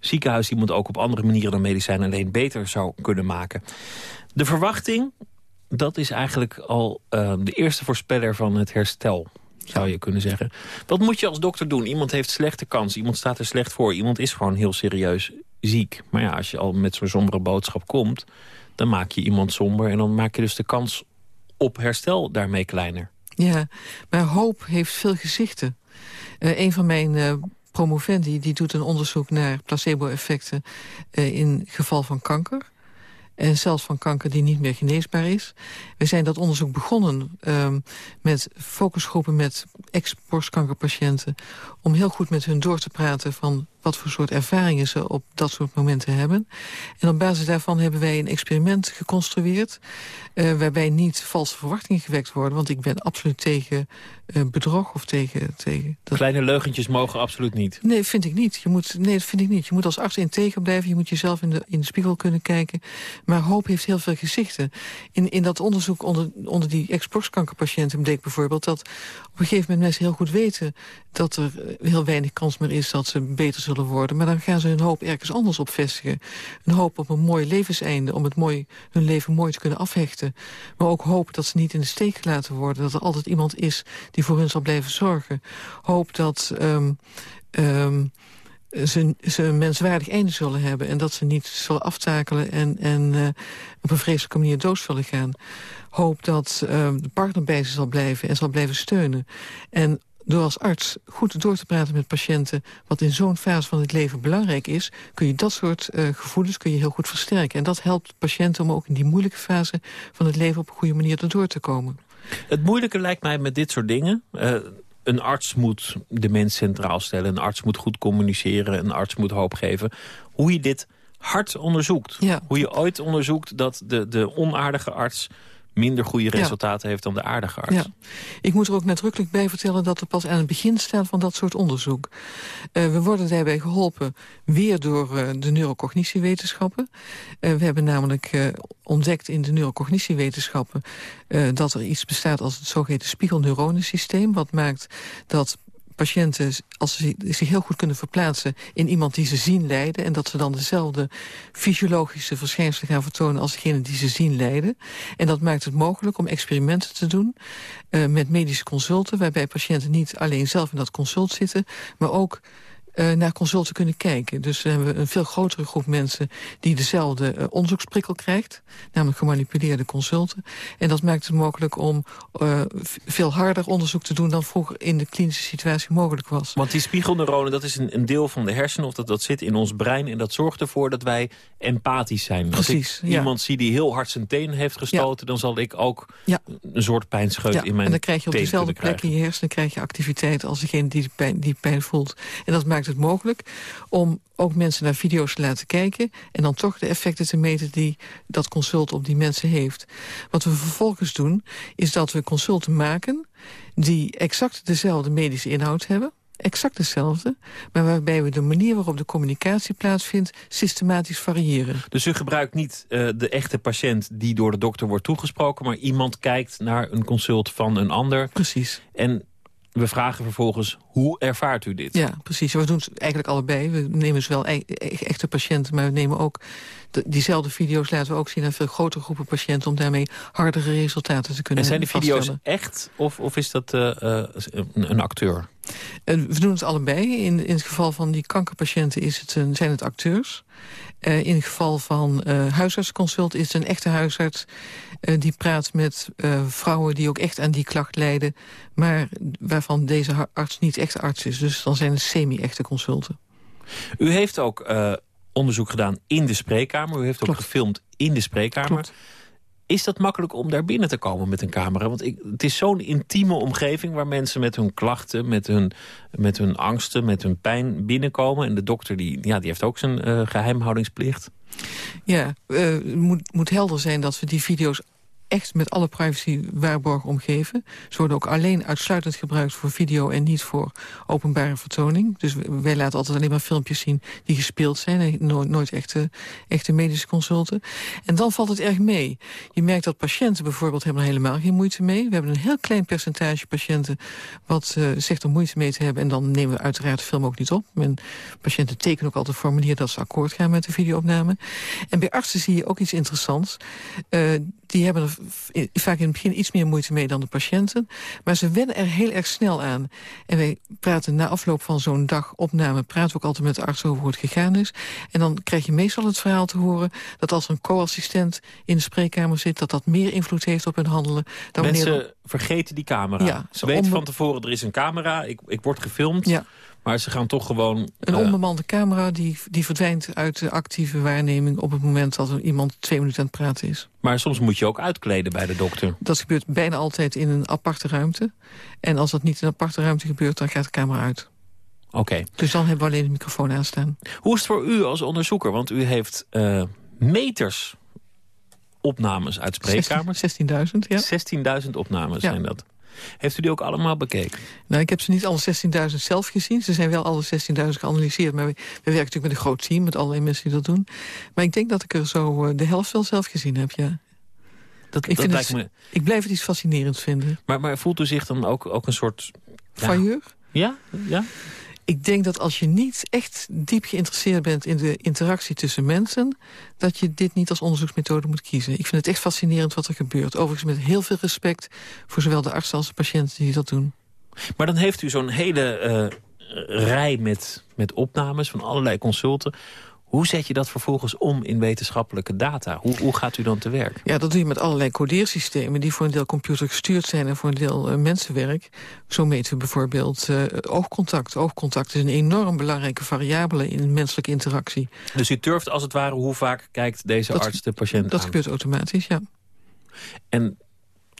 ziekenhuis... iemand ook op andere manieren dan medicijn alleen beter zou kunnen maken. De verwachting, dat is eigenlijk al uh, de eerste voorspeller van het herstel zou je kunnen zeggen. Wat moet je als dokter doen? Iemand heeft slechte kans, iemand staat er slecht voor... iemand is gewoon heel serieus ziek. Maar ja, als je al met zo'n sombere boodschap komt... dan maak je iemand somber en dan maak je dus de kans op herstel daarmee kleiner. Ja, maar hoop heeft veel gezichten. Uh, een van mijn uh, promovendi die doet een onderzoek naar placebo-effecten... Uh, in geval van kanker. En zelfs van kanker die niet meer geneesbaar is. We zijn dat onderzoek begonnen um, met focusgroepen met ex-borstkankerpatiënten... om heel goed met hun door te praten van wat voor soort ervaringen ze op dat soort momenten hebben. En op basis daarvan hebben wij een experiment geconstrueerd... Uh, waarbij niet valse verwachtingen gewekt worden. Want ik ben absoluut tegen uh, bedrog of tegen... tegen dat... Kleine leugentjes mogen absoluut niet. Nee, vind ik niet. Je moet, nee, dat vind ik niet. Je moet als arts integer blijven. Je moet jezelf in de, in de spiegel kunnen kijken. Maar hoop heeft heel veel gezichten. In, in dat onderzoek onder, onder die ex-borstkankerpatiënten bleek bijvoorbeeld... dat op een gegeven moment mensen heel goed weten... dat er eh, heel weinig kans meer is dat ze beter zullen worden. Maar dan gaan ze hun hoop ergens anders op vestigen. Een hoop op een mooi levenseinde, om het mooi, hun leven mooi te kunnen afhechten. Maar ook hoop dat ze niet in de steek gelaten worden. Dat er altijd iemand is die voor hun zal blijven zorgen. Hoop dat... Um, um, ze, ze een menswaardig einde zullen hebben... en dat ze niet zullen aftakelen en, en uh, op een vreselijke manier dood zullen gaan. Hoop dat uh, de partner bij ze zal blijven en zal blijven steunen. En door als arts goed door te praten met patiënten... wat in zo'n fase van het leven belangrijk is... kun je dat soort uh, gevoelens kun je heel goed versterken. En dat helpt patiënten om ook in die moeilijke fase van het leven... op een goede manier erdoor te komen. Het moeilijke lijkt mij met dit soort dingen... Uh, een arts moet de mens centraal stellen. Een arts moet goed communiceren. Een arts moet hoop geven. Hoe je dit hard onderzoekt. Ja. Hoe je ooit onderzoekt dat de, de onaardige arts minder goede resultaten heeft dan de aardige arts. Ja. Ik moet er ook nadrukkelijk bij vertellen dat we pas aan het begin staan van dat soort onderzoek. Uh, we worden daarbij geholpen weer door uh, de neurocognitiewetenschappen. Uh, we hebben namelijk ontdekt in de neurocognitiewetenschappen... dat er iets bestaat als het zogeheten spiegelneuronensysteem... wat maakt dat patiënten, als ze zich heel goed kunnen verplaatsen... in iemand die ze zien lijden... en dat ze dan dezelfde fysiologische verschijnselen gaan vertonen... als degene die ze zien lijden. En dat maakt het mogelijk om experimenten te doen... Uh, met medische consulten, waarbij patiënten niet alleen zelf in dat consult zitten... maar ook uh, naar consulten kunnen kijken. Dus dan hebben we een veel grotere groep mensen die dezelfde uh, onderzoeksprikkel krijgt. Namelijk gemanipuleerde consulten. En dat maakt het mogelijk om uh, veel harder onderzoek te doen dan vroeger in de klinische situatie mogelijk was. Want die spiegelneuronen, dat is een, een deel van de hersenen of dat, dat zit in ons brein. En dat zorgt ervoor dat wij empathisch zijn. Precies, Als ik ja. iemand zie die heel hard zijn teen heeft gestoten, ja. dan zal ik ook ja. een soort pijnscheut in mijn En dan krijg je op dezelfde plek in je hersenen krijg je activiteit als degene die pijn, die pijn voelt. En dat maakt het mogelijk om ook mensen naar video's te laten kijken... en dan toch de effecten te meten die dat consult op die mensen heeft. Wat we vervolgens doen, is dat we consulten maken... die exact dezelfde medische inhoud hebben exact hetzelfde, maar waarbij we de manier waarop de communicatie plaatsvindt systematisch variëren. Dus u gebruikt niet uh, de echte patiënt die door de dokter wordt toegesproken, maar iemand kijkt naar een consult van een ander. Precies. En we vragen vervolgens, hoe ervaart u dit? Ja, precies. We doen het eigenlijk allebei. We nemen zowel e-, e-, echte patiënten, maar we nemen ook... De, diezelfde video's laten we ook zien aan veel grotere groepen patiënten... om daarmee hardere resultaten te kunnen En zijn die video's echt of, of is dat uh, uh, een acteur? Uh, we doen het allebei. In, in het geval van die kankerpatiënten is het een, zijn het acteurs. Uh, in het geval van uh, huisartsconsult is het een echte huisarts... Uh, die praat met vrouwen die ook echt aan die klacht lijden... maar waarvan deze arts niet echt arts is. Dus dan zijn het semi-echte consulten. U heeft ook onderzoek gedaan in de spreekkamer. U heeft ook gefilmd in de spreekkamer. Klopt. Is dat makkelijk om daar binnen te komen met een camera? Want ik, het is zo'n intieme omgeving waar mensen met hun klachten, met hun, met hun angsten, met hun pijn binnenkomen. En de dokter die, ja, die heeft ook zijn uh, geheimhoudingsplicht. Ja, uh, moet, moet helder zijn dat we die video's echt met alle privacy waarborgen omgeven. Ze worden ook alleen uitsluitend gebruikt voor video en niet voor openbare vertoning. Dus wij laten altijd alleen maar filmpjes zien die gespeeld zijn. En nooit, echte, echte medische consulten. En dan valt het erg mee. Je merkt dat patiënten bijvoorbeeld hebben er helemaal geen moeite mee. We hebben een heel klein percentage patiënten wat uh, zegt er moeite mee te hebben. En dan nemen we uiteraard film ook niet op. En patiënten tekenen ook altijd een formulier dat ze akkoord gaan met de videoopname. En bij artsen zie je ook iets interessants. Uh, die hebben er vaak in het begin iets meer moeite mee dan de patiënten. Maar ze wennen er heel erg snel aan. En wij praten na afloop van zo'n dag opname... praten we ook altijd met de arts over hoe het gegaan is. En dan krijg je meestal het verhaal te horen... dat als een co-assistent in de spreekkamer zit... dat dat meer invloed heeft op hun handelen. Dan Mensen vergeten die camera. Ja, ze weten van tevoren, er is een camera, ik, ik word gefilmd... Ja. Maar ze gaan toch gewoon... Een uh, onbemande camera die, die verdwijnt uit de actieve waarneming... op het moment dat er iemand twee minuten aan het praten is. Maar soms moet je ook uitkleden bij de dokter. Dat gebeurt bijna altijd in een aparte ruimte. En als dat niet in een aparte ruimte gebeurt, dan gaat de camera uit. Oké. Dus dan hebben we alleen de microfoon aanstaan. Hoe is het voor u als onderzoeker? Want u heeft uh, meters opnames uit spreekkamers. 16.000, ja. 16.000 opnames zijn dat. Heeft u die ook allemaal bekeken? Nou, ik heb ze niet alle 16.000 zelf gezien. Ze zijn wel alle 16.000 geanalyseerd. Maar we, we, werken natuurlijk met een groot team, met allerlei mensen die dat doen. Maar ik denk dat ik er zo uh, de helft wel zelf gezien heb, ja. Dat, ik, dat vind het, me... ik blijf het iets fascinerends vinden. Maar, maar voelt u zich dan ook, ook een soort... Ja, Ja? Ja? Ik denk dat als je niet echt diep geïnteresseerd bent in de interactie tussen mensen... dat je dit niet als onderzoeksmethode moet kiezen. Ik vind het echt fascinerend wat er gebeurt. Overigens met heel veel respect voor zowel de artsen als de patiënten die dat doen. Maar dan heeft u zo'n hele uh, rij met, met opnames van allerlei consulten. Hoe zet je dat vervolgens om in wetenschappelijke data? Hoe, hoe gaat u dan te werk? Ja, dat doe je met allerlei codeersystemen... die voor een deel computergestuurd zijn en voor een deel uh, mensenwerk. Zo meten we bijvoorbeeld uh, oogcontact. Oogcontact is een enorm belangrijke variabele in menselijke interactie. Dus u durft als het ware hoe vaak kijkt deze arts de patiënt Dat gebeurt automatisch, ja. En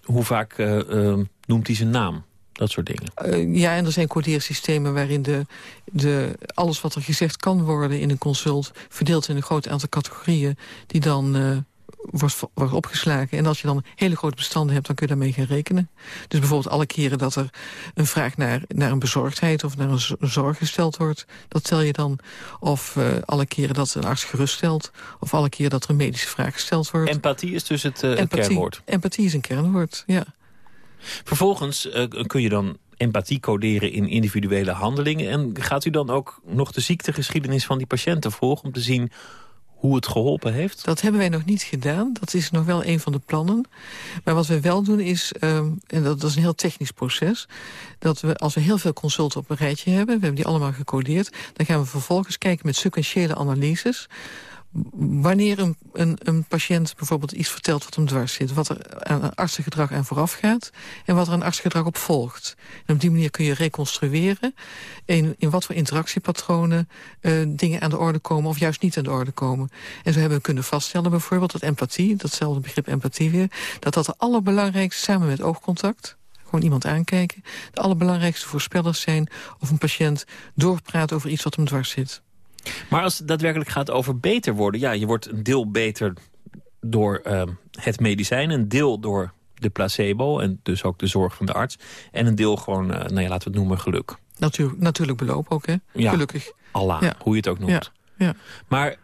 hoe vaak uh, noemt hij zijn naam? Dat soort dingen. Uh, ja, en er zijn codeersystemen waarin de, de, alles wat er gezegd kan worden in een consult... verdeeld in een groot aantal categorieën die dan uh, wordt, wordt opgeslagen. En als je dan hele grote bestanden hebt, dan kun je daarmee gaan rekenen. Dus bijvoorbeeld alle keren dat er een vraag naar, naar een bezorgdheid... of naar een zorg gesteld wordt, dat tel je dan. Of uh, alle keren dat een arts geruststelt. Of alle keren dat er een medische vraag gesteld wordt. Empathie is dus het, het kernwoord? Empathie is een kernwoord, ja. Vervolgens uh, kun je dan empathie coderen in individuele handelingen. En gaat u dan ook nog de ziektegeschiedenis van die patiënten volgen... om te zien hoe het geholpen heeft? Dat hebben wij nog niet gedaan. Dat is nog wel een van de plannen. Maar wat we wel doen is, um, en dat, dat, is een heel technisch proces... dat we als we heel veel consulten op een rijtje hebben... we hebben die allemaal gecodeerd... dan gaan we vervolgens kijken met sequentiële analyses wanneer een, een, een, patiënt bijvoorbeeld iets vertelt wat hem dwars zit... wat er aan artsengedrag aan vooraf gaat en wat er aan artsengedrag op volgt. En op die manier kun je reconstrueren in, in wat voor interactiepatronen uh, dingen aan de orde komen... of juist niet aan de orde komen. En zo hebben we kunnen vaststellen bijvoorbeeld dat empathie... datzelfde begrip empathie weer, dat dat de allerbelangrijkste samen met oogcontact gewoon iemand aankijken... de allerbelangrijkste voorspellers zijn of een patiënt doorpraat over iets wat hem dwars zit. Maar als het daadwerkelijk gaat over beter worden... ja, je wordt een deel beter door uh, het medicijn... een deel door de placebo en dus ook de zorg van de arts... en een deel gewoon, uh, nou ja, laten we het noemen, geluk. Natuur, natuurlijk beloop ook, hè? Ja, Gelukkig. Allah, ja. hoe je het ook noemt. Ja. ja. Maar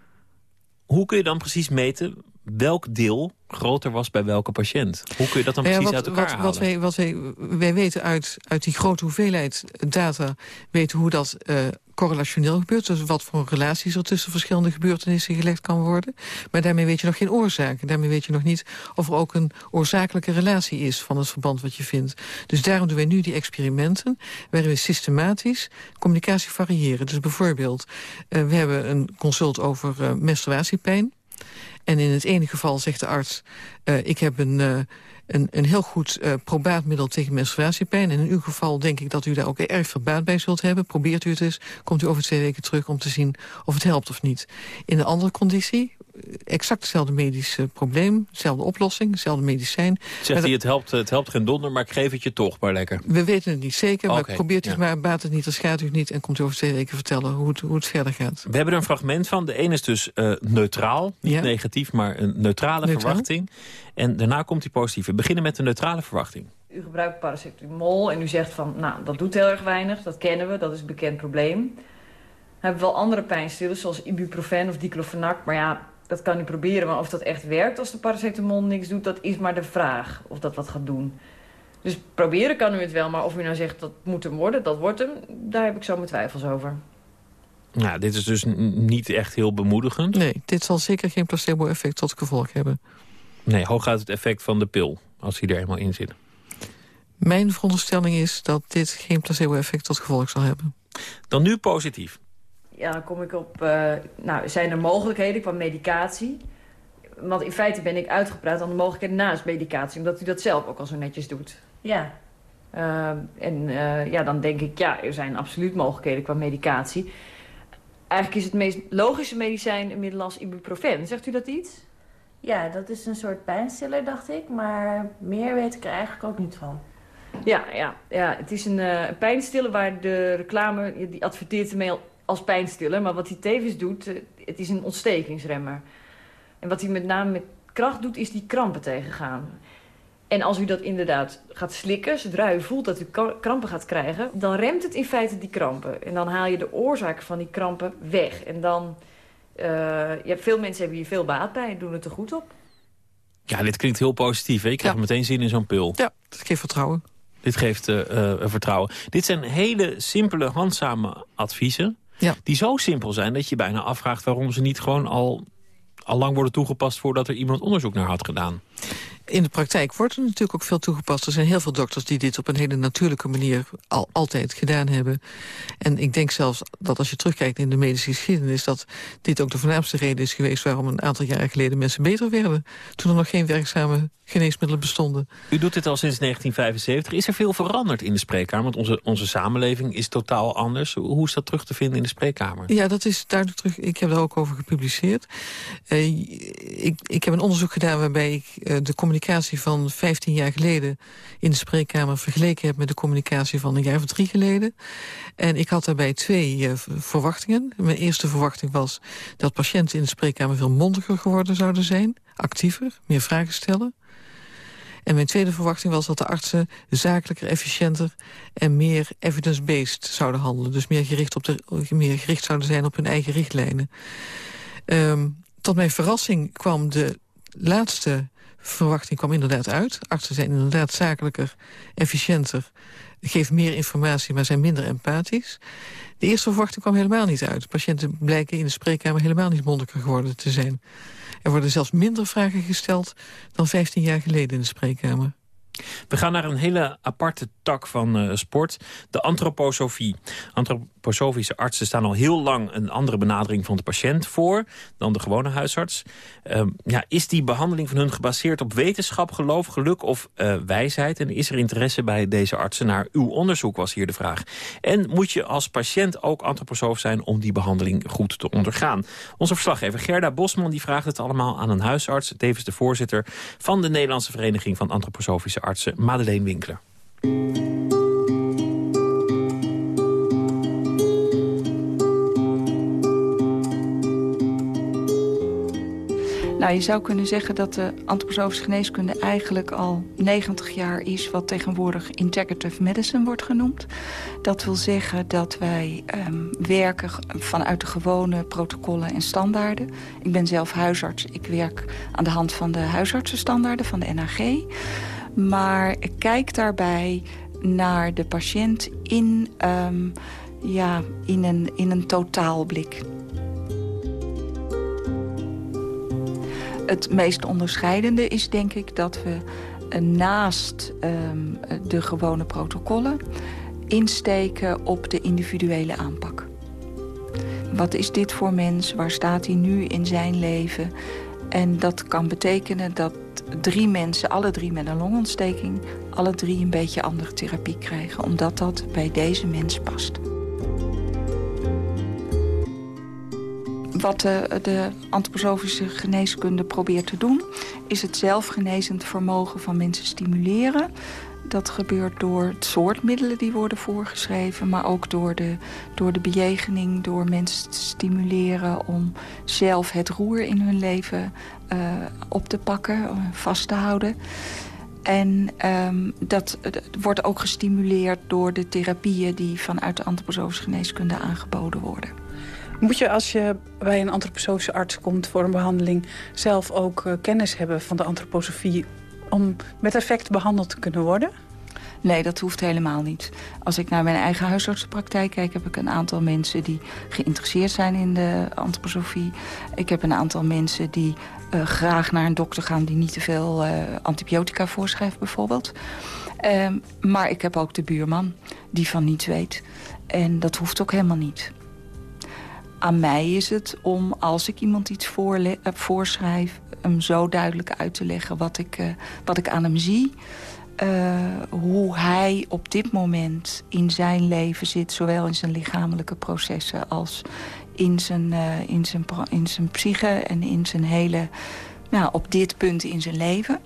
hoe kun je dan precies meten welk deel groter was bij welke patiënt? Hoe kun je dat dan precies wat, uit elkaar wat, halen? Wat wij, wat wij, wij weten uit, uit die grote hoeveelheid data... weten hoe dat uh, correlationeel gebeurt. Dus wat voor relaties er tussen verschillende gebeurtenissen gelegd kan worden. Maar daarmee weet je nog geen oorzaak. Daarmee weet je nog niet of er ook een oorzakelijke relatie is... van het verband wat je vindt. Dus daarom doen wij nu die experimenten... waarin we systematisch communicatie variëren. Dus bijvoorbeeld, uh, we hebben een consult over uh, menstruatiepijn... En in het ene geval zegt de arts... Uh, ik heb een, uh, een, een heel goed uh, probaat middel tegen menstruatiepijn. En in uw geval denk ik dat u daar ook erg veel baat bij zult hebben. Probeert u het eens, komt u over twee weken terug om te zien of het helpt of niet. In een andere conditie, exact hetzelfde medische probleem, dezelfde oplossing, hetzelfde medicijn. Zegt hij, het helpt, het helpt geen donder, maar ik geef het je toch maar lekker. We weten het niet zeker, maar probeert u het maar, baat het niet, dan schaadt u het niet... en komt u over twee weken vertellen hoe het, hoe het verder gaat. We hebben er een fragment van. De een is dus uh, neutraal, niet ja. negatief, maar een neutrale Neutraal. verwachting. En daarna komt die positief. We beginnen met de neutrale verwachting. U gebruikt paracetamol en u zegt van, nou, dat doet heel erg weinig. Dat kennen we, dat is een bekend probleem. We hebben wel andere pijnstillers, zoals ibuprofen of diclofenac. Maar ja, dat kan u proberen. Maar of dat echt werkt als de paracetamol niks doet, dat is maar de vraag. Of dat wat gaat doen. Dus proberen kan u het wel, maar of u nou zegt dat moet hem worden, dat wordt hem, daar heb ik zo mijn twijfels over. Nou, dit is dus niet echt heel bemoedigend. Nee, dit zal zeker geen placebo-effect tot gevolg hebben. Nee, hooguit het effect van de pil, als hij er eenmaal in zit. Mijn veronderstelling is dat dit geen placebo-effect tot gevolg zal hebben. Dan nu positief. Ja, dan kom ik op... Uh, nou, zijn er mogelijkheden qua medicatie? Want in feite ben ik uitgepraat aan de mogelijkheden naast medicatie... omdat u dat zelf ook al zo netjes doet. Ja. Uh, en uh, ja, dan denk ik, ja, er zijn absoluut mogelijkheden qua medicatie. Eigenlijk is het meest logische medicijn inmiddels als ibuprofen. Zegt u dat iets? Ja, dat is een soort pijnstiller, dacht ik. Maar meer weet ik er eigenlijk ook niet van. Ja, ja, ja. het is een uh, pijnstiller waar de reclame... die adverteert ermee als pijnstiller. Maar wat hij tevens doet, uh, het is een ontstekingsremmer. En wat hij met name met kracht doet, is die krampen tegengaan. En als u dat inderdaad gaat slikken, zodra u voelt dat u krampen gaat krijgen... dan remt het in feite die krampen. En dan haal je de oorzaak van die krampen weg. En dan... Uh, ja, veel mensen hebben hier veel baat bij en doen het er goed op. Ja, dit klinkt heel positief. Hè? Je krijgt ja. meteen zin in zo'n pil. Ja, dat geeft vertrouwen. Dit geeft uh, uh, vertrouwen. Dit zijn hele simpele, handzame adviezen. Ja. Die zo simpel zijn dat je bijna afvraagt waarom ze niet gewoon al, al lang worden toegepast... voordat er iemand onderzoek naar had gedaan. In de praktijk wordt er natuurlijk ook veel toegepast. Er zijn heel veel dokters die dit op een hele natuurlijke manier al altijd gedaan hebben. En ik denk zelfs dat als je terugkijkt in de medische geschiedenis... dat dit ook de voornaamste reden is geweest waarom een aantal jaren geleden mensen beter werden. Toen er nog geen werkzame geneesmiddelen bestonden. U doet dit al sinds 1975. Is er veel veranderd in de spreekkamer? Want onze, onze samenleving is totaal anders. Hoe is dat terug te vinden in de spreekkamer? Ja, dat is duidelijk terug. Ik heb daar ook over gepubliceerd. Uh, ik, ik heb een onderzoek gedaan waarbij ik uh, de communicatie van 15 jaar geleden... in de spreekkamer vergeleken heb met de communicatie van een jaar of drie geleden. En ik had daarbij twee uh, verwachtingen. Mijn eerste verwachting was dat patiënten in de spreekkamer veel mondiger geworden zouden zijn. Actiever, meer vragen stellen. En mijn tweede verwachting was dat de artsen zakelijker, efficiënter en meer evidence-based zouden handelen. Dus meer gericht, op de, meer gericht zouden zijn op hun eigen richtlijnen. Um, tot mijn verrassing kwam de laatste verwachting kwam inderdaad uit. Artsen zijn inderdaad zakelijker, efficiënter, geven meer informatie, maar zijn minder empathisch. De eerste verwachting kwam helemaal niet uit. Patiënten blijken in de spreekkamer helemaal niet mondiger geworden te zijn. Er worden zelfs minder vragen gesteld dan 15 jaar geleden in de spreekkamer. We gaan naar een hele aparte tak van uh, sport, de antroposofie. Antroposofische artsen staan al heel lang een andere benadering van de patiënt voor dan de gewone huisarts. Uh, ja, is die behandeling van hun gebaseerd op wetenschap, geloof, geluk of uh, wijsheid? En is er interesse bij deze artsen naar uw onderzoek, was hier de vraag. En moet je als patiënt ook antroposoof zijn om die behandeling goed te ondergaan? Onze verslaggever Gerda Bosman die vraagt het allemaal aan een huisarts, tevens de voorzitter van de Nederlandse Vereniging van Antroposofische Artsen, Madeleine Winkler. Nou, je zou kunnen zeggen dat de antroposofische geneeskunde eigenlijk al 90 jaar is... wat tegenwoordig integrative medicine wordt genoemd. Dat wil zeggen dat wij um, werken vanuit de gewone protocollen en standaarden. Ik ben zelf huisarts. Ik werk aan de hand van de huisartsenstandaarden van de NAG. Maar kijk daarbij naar de patiënt in, um, ja, in, een, in een totaalblik. Het meest onderscheidende is denk ik dat we naast um, de gewone protocollen... insteken op de individuele aanpak. Wat is dit voor mens? Waar staat hij nu in zijn leven? En dat kan betekenen dat drie mensen, alle drie met een longontsteking... alle drie een beetje andere therapie krijgen. Omdat dat bij deze mens past. Wat de, de antroposofische geneeskunde probeert te doen... is het zelfgenezend vermogen van mensen stimuleren. Dat gebeurt door het soort middelen die worden voorgeschreven... maar ook door de, door de bejegening, door mensen te stimuleren... om zelf het roer in hun leven uh, op te pakken, vast te houden. En um, dat, dat wordt ook gestimuleerd door de therapieën... die vanuit de antroposofische geneeskunde aangeboden worden. Moet je als je bij een antroposofische arts komt voor een behandeling... zelf ook kennis hebben van de antroposofie om met effect behandeld te kunnen worden? Nee, dat hoeft helemaal niet. Als ik naar mijn eigen huisartsenpraktijk kijk... heb ik een aantal mensen die geïnteresseerd zijn in de antroposofie. Ik heb een aantal mensen die uh, graag naar een dokter gaan... die niet te veel uh, antibiotica voorschrijft bijvoorbeeld. Um, maar ik heb ook de buurman die van niets weet. En dat hoeft ook helemaal niet. Aan mij is het om, als ik iemand iets uh, voorschrijf... hem zo duidelijk uit te leggen wat ik, uh, wat ik aan hem zie... Uh, hoe hij op dit moment in zijn leven zit... zowel in zijn lichamelijke processen als in zijn, in zijn, in zijn psyche... en in zijn hele, nou, op dit punt in zijn leven.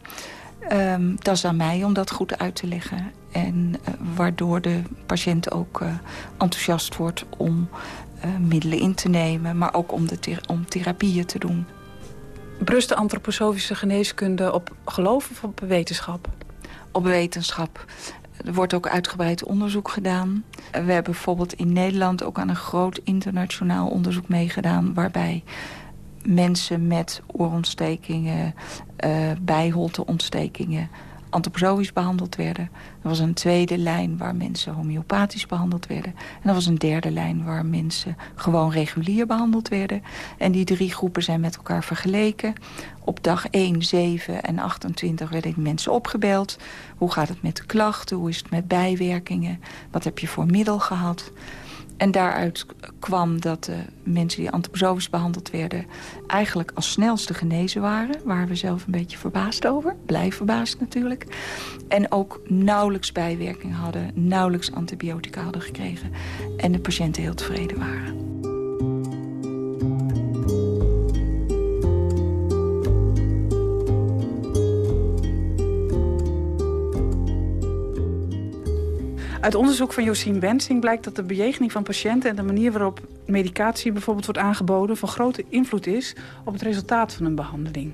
Um, dat is aan mij om dat goed uit te leggen. En waardoor de patiënt ook enthousiast wordt om middelen in te nemen... maar ook om, de ther om therapieën te doen. Brust de antroposofische geneeskunde op geloof of op wetenschap? Op wetenschap. Er wordt ook uitgebreid onderzoek gedaan. We hebben bijvoorbeeld in Nederland ook aan een groot internationaal onderzoek meegedaan... waarbij mensen met oorontstekingen, uh, bijholteontstekingen antroposofisch behandeld werden. Er was een tweede lijn waar mensen homeopathisch behandeld werden. En er was een derde lijn waar mensen gewoon regulier behandeld werden. En die drie groepen zijn met elkaar vergeleken. Op dag 1, 7 en 28 werden mensen opgebeld. Hoe gaat het met de klachten? Hoe is het met bijwerkingen? Wat heb je voor middel gehad? En daaruit kwam dat de mensen die antroposofisch behandeld werden... eigenlijk als snelste genezen waren. Waar we zelf een beetje verbaasd over. Blijf verbaasd natuurlijk. En ook nauwelijks bijwerking hadden. Nauwelijks antibiotica hadden gekregen. En de patiënten heel tevreden waren. Uit onderzoek van Josien Bensing blijkt dat de bejegening van patiënten... en de manier waarop medicatie bijvoorbeeld wordt aangeboden... van grote invloed is op het resultaat van een behandeling.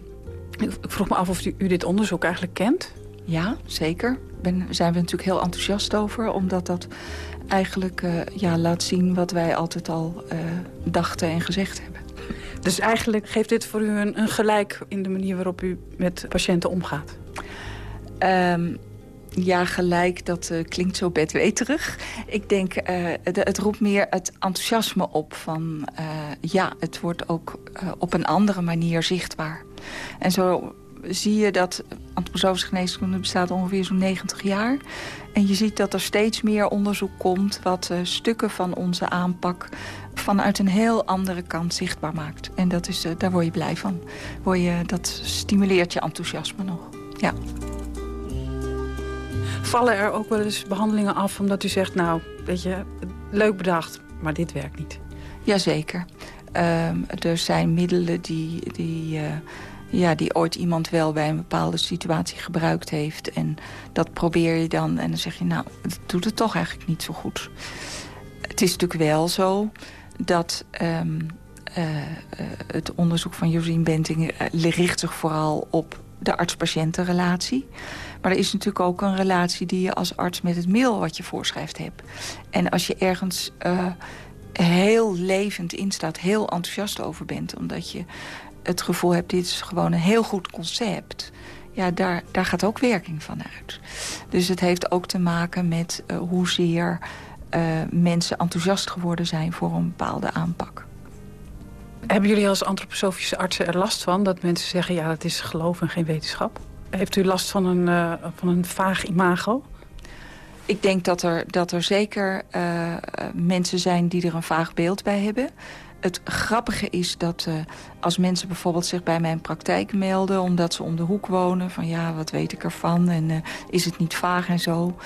Ik vroeg me af of u, dit onderzoek eigenlijk kent. Ja, zeker. Daar zijn we natuurlijk heel enthousiast over. Omdat dat eigenlijk uh, ja, laat zien wat wij altijd al uh, dachten en gezegd hebben. Dus eigenlijk geeft dit voor u een, een gelijk in de manier waarop u met patiënten omgaat? Um, ja, gelijk, dat uh, klinkt zo bedweterig. Ik denk, de, het roept meer het enthousiasme op van... Uh, ja, het wordt ook op een andere manier zichtbaar. En zo zie je dat antroposofische geneeskunde bestaat ongeveer zo'n 90 jaar. En je ziet dat er steeds meer onderzoek komt... wat stukken van onze aanpak vanuit een heel andere kant zichtbaar maakt. En dat is, daar word je blij van. Word je, dat stimuleert je enthousiasme nog. Ja vallen er ook wel eens behandelingen af omdat u zegt... nou, weet je, leuk bedacht, maar dit werkt niet? Jazeker. Um, er zijn middelen die, die, uh, ja, die ooit iemand wel bij een bepaalde situatie gebruikt heeft. En dat probeer je dan en dan zeg je, nou, het doet het toch eigenlijk niet zo goed. Het is natuurlijk wel zo dat... Uh, uh, het onderzoek van Josien Benting richt zich vooral op de arts-patiëntenrelatie. Maar er is natuurlijk ook een relatie die je als arts met het middel wat je voorschrijft hebt. En als je ergens uh, heel levend in staat, heel enthousiast over bent... omdat je het gevoel hebt, dit is gewoon een heel goed concept... ja, daar, daar gaat ook werking van uit. Dus het heeft ook te maken met uh, hoezeer uh, mensen enthousiast geworden zijn... voor een bepaalde aanpak. Hebben jullie als antroposofische artsen er last van... dat mensen zeggen, ja, dat is geloof en geen wetenschap? Heeft u last van een, uh, van een vaag imago? Ik denk dat er, dat er zeker uh, mensen zijn die er een vaag beeld bij hebben. Het grappige is dat uh, als mensen bijvoorbeeld zich bij mijn praktijk melden... omdat ze om de hoek wonen, van ja, wat weet ik ervan en is het niet vaag en zo...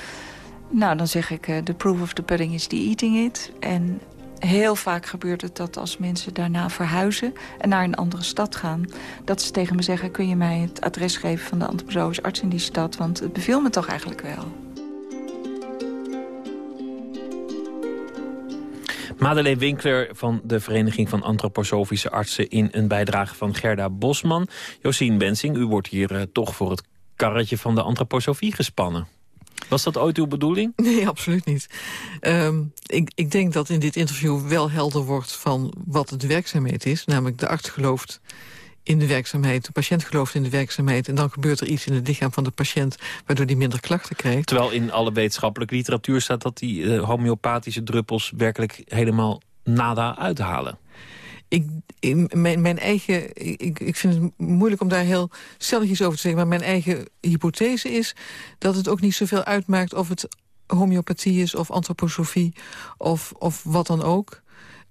Nou, dan zeg ik, the proof of the pudding is the eating it. En heel vaak gebeurt het dat als mensen daarna verhuizen... en naar een andere stad gaan... dat ze tegen me zeggen... kun je mij het adres geven van de antroposofische arts in die stad... want het beviel me toch eigenlijk wel. Madeleine Winkler van de Vereniging van Antroposofische Artsen... in een bijdrage van Gerda Bosman. Josien Bensing, u wordt hier uh, toch voor het karretje van de antroposofie gespannen. Was dat ooit uw bedoeling? Nee, absoluut niet. Um, ik, ik denk dat in dit interview wel helder wordt van wat het werkzaamheid is. Namelijk de arts gelooft in de werkzaamheid. De patiënt gelooft in de werkzaamheid... en dan gebeurt er iets in het lichaam van de patiënt... waardoor die minder klachten krijgt. Terwijl in alle wetenschappelijke literatuur staat... dat die uh, homeopathische druppels werkelijk helemaal nada uithalen. Ik, mijn, mijn, eigen, ik, ik vind het moeilijk om daar heel stellig iets over te zeggen... maar mijn eigen hypothese is dat het ook niet zoveel uitmaakt... of het homeopathie is of antroposofie of, of wat dan ook.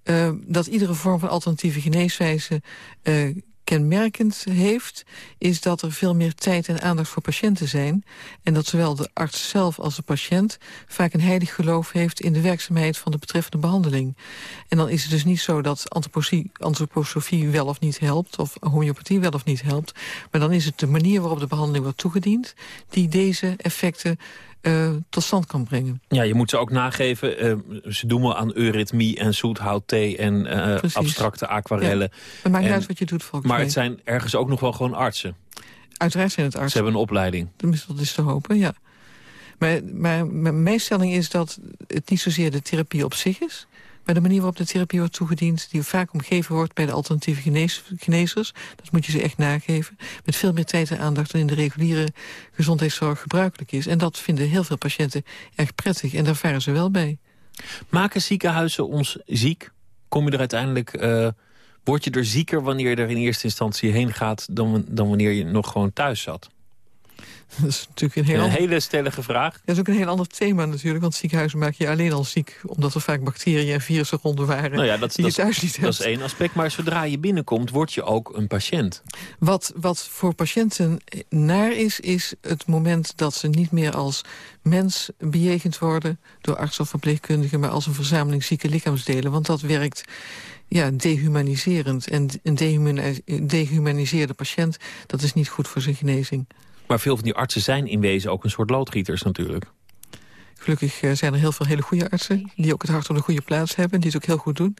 Uh, dat iedere vorm van alternatieve geneeswijze uh, kenmerkend heeft... is dat er veel meer tijd en aandacht voor patiënten zijn... en dat zowel de arts zelf als de patiënt vaak een heilig geloof heeft... in de werkzaamheid van de betreffende behandeling. En dan is het dus niet zo dat antroposofie wel of niet helpt... of homeopathie wel of niet helpt... maar dan is het de manier waarop de behandeling wordt toegediend... die deze effecten uh, tot stand kan brengen. Ja, je moet ze ook nageven. Uh, ze doen wel aan eurythmie en zoethoutthee en uh, abstracte aquarellen. Ja. Het maakt niet uit wat je doet volgens Maar het zijn ergens ook nog wel gewoon artsen. Uiteraard zijn het artsen. Ze hebben een opleiding. Dat is te hopen, ja. Maar, maar mijn stelling is dat het niet zozeer de therapie op zich is... Maar de manier waarop de therapie wordt toegediend... die vaak omgeven wordt bij de alternatieve genezers... dat moet je ze echt nageven. Met veel meer tijd en aandacht dan in de reguliere gezondheidszorg gebruikelijk is. En dat vinden heel veel patiënten erg prettig. En daar varen ze wel bij. Maken ziekenhuizen ons ziek? Kom je er uiteindelijk... Uh, word je er zieker wanneer je er in eerste instantie heen gaat... dan, dan wanneer je nog gewoon thuis zat? Dat is natuurlijk een, heel een hele stellige vraag. Dat is ook een heel ander thema natuurlijk. Want ziekenhuizen maak je alleen al ziek. Omdat er vaak bacteriën en virussen rond waren. Nou ja, dat, die je thuis niet Dat is één aspect. Maar zodra je binnenkomt, word je ook een patiënt. Wat, wat voor patiënten naar is, is het moment dat ze niet meer als mens bejegend worden... door arts of verpleegkundigen, maar als een verzameling zieke lichaamsdelen. Want dat werkt ja, dehumaniserend. En een dehumaniseerde patiënt, dat is niet goed voor zijn genezing. Maar veel van die artsen zijn in wezen ook een soort loodgieters natuurlijk. Gelukkig eh, zijn er heel veel hele goede artsen... die ook het hart op de goede plaats hebben, die het ook heel goed doen.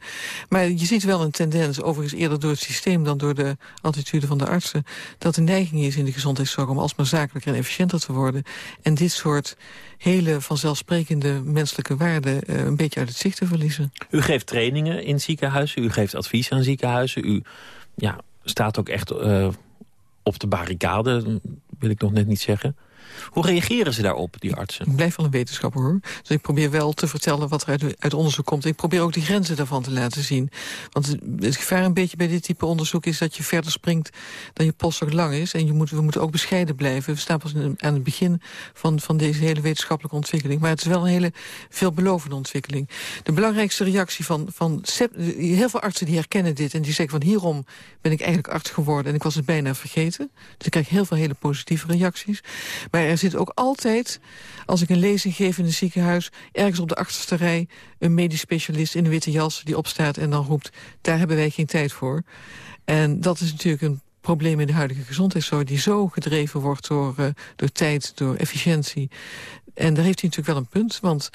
Maar je ziet wel een tendens, overigens eerder door het systeem... dan door de attitude van de artsen... dat de neiging is in de gezondheidszorg om alsmaar zakelijker en efficiënter te worden. En dit soort hele vanzelfsprekende menselijke waarden... Uh, een beetje uit het zicht te verliezen. U geeft trainingen in ziekenhuizen, u geeft advies aan ziekenhuizen... u ja, staat ook echt... Uh, op de barricade, wil ik nog net niet zeggen. Hoe reageren ze daarop, die artsen? Ik blijf wel een wetenschapper, hoor. Dus ik probeer wel te vertellen wat er uit, uit onderzoek komt. Ik probeer ook de grenzen daarvan te laten zien. Want het gevaar een beetje bij dit type onderzoek is... dat je verder springt dan je postdoc lang is. En je moet, we moeten ook bescheiden blijven. We staan pas aan het begin van, van deze hele wetenschappelijke ontwikkeling. Maar het is wel een hele veelbelovende ontwikkeling. De belangrijkste reactie van... van heel veel artsen die herkennen dit en die zeggen van... hierom ben ik eigenlijk arts geworden en ik was het bijna vergeten. Dus ik krijg heel veel hele positieve reacties. Maar er zit ook altijd, als ik een lezing geef in een ziekenhuis... ergens op de achterste rij een medisch specialist in een witte jas... die opstaat en dan roept, daar hebben wij geen tijd voor. En dat is natuurlijk een probleem in de huidige gezondheidszorg... die zo gedreven wordt door, uh, door tijd, door efficiëntie. En daar heeft hij natuurlijk wel een punt, want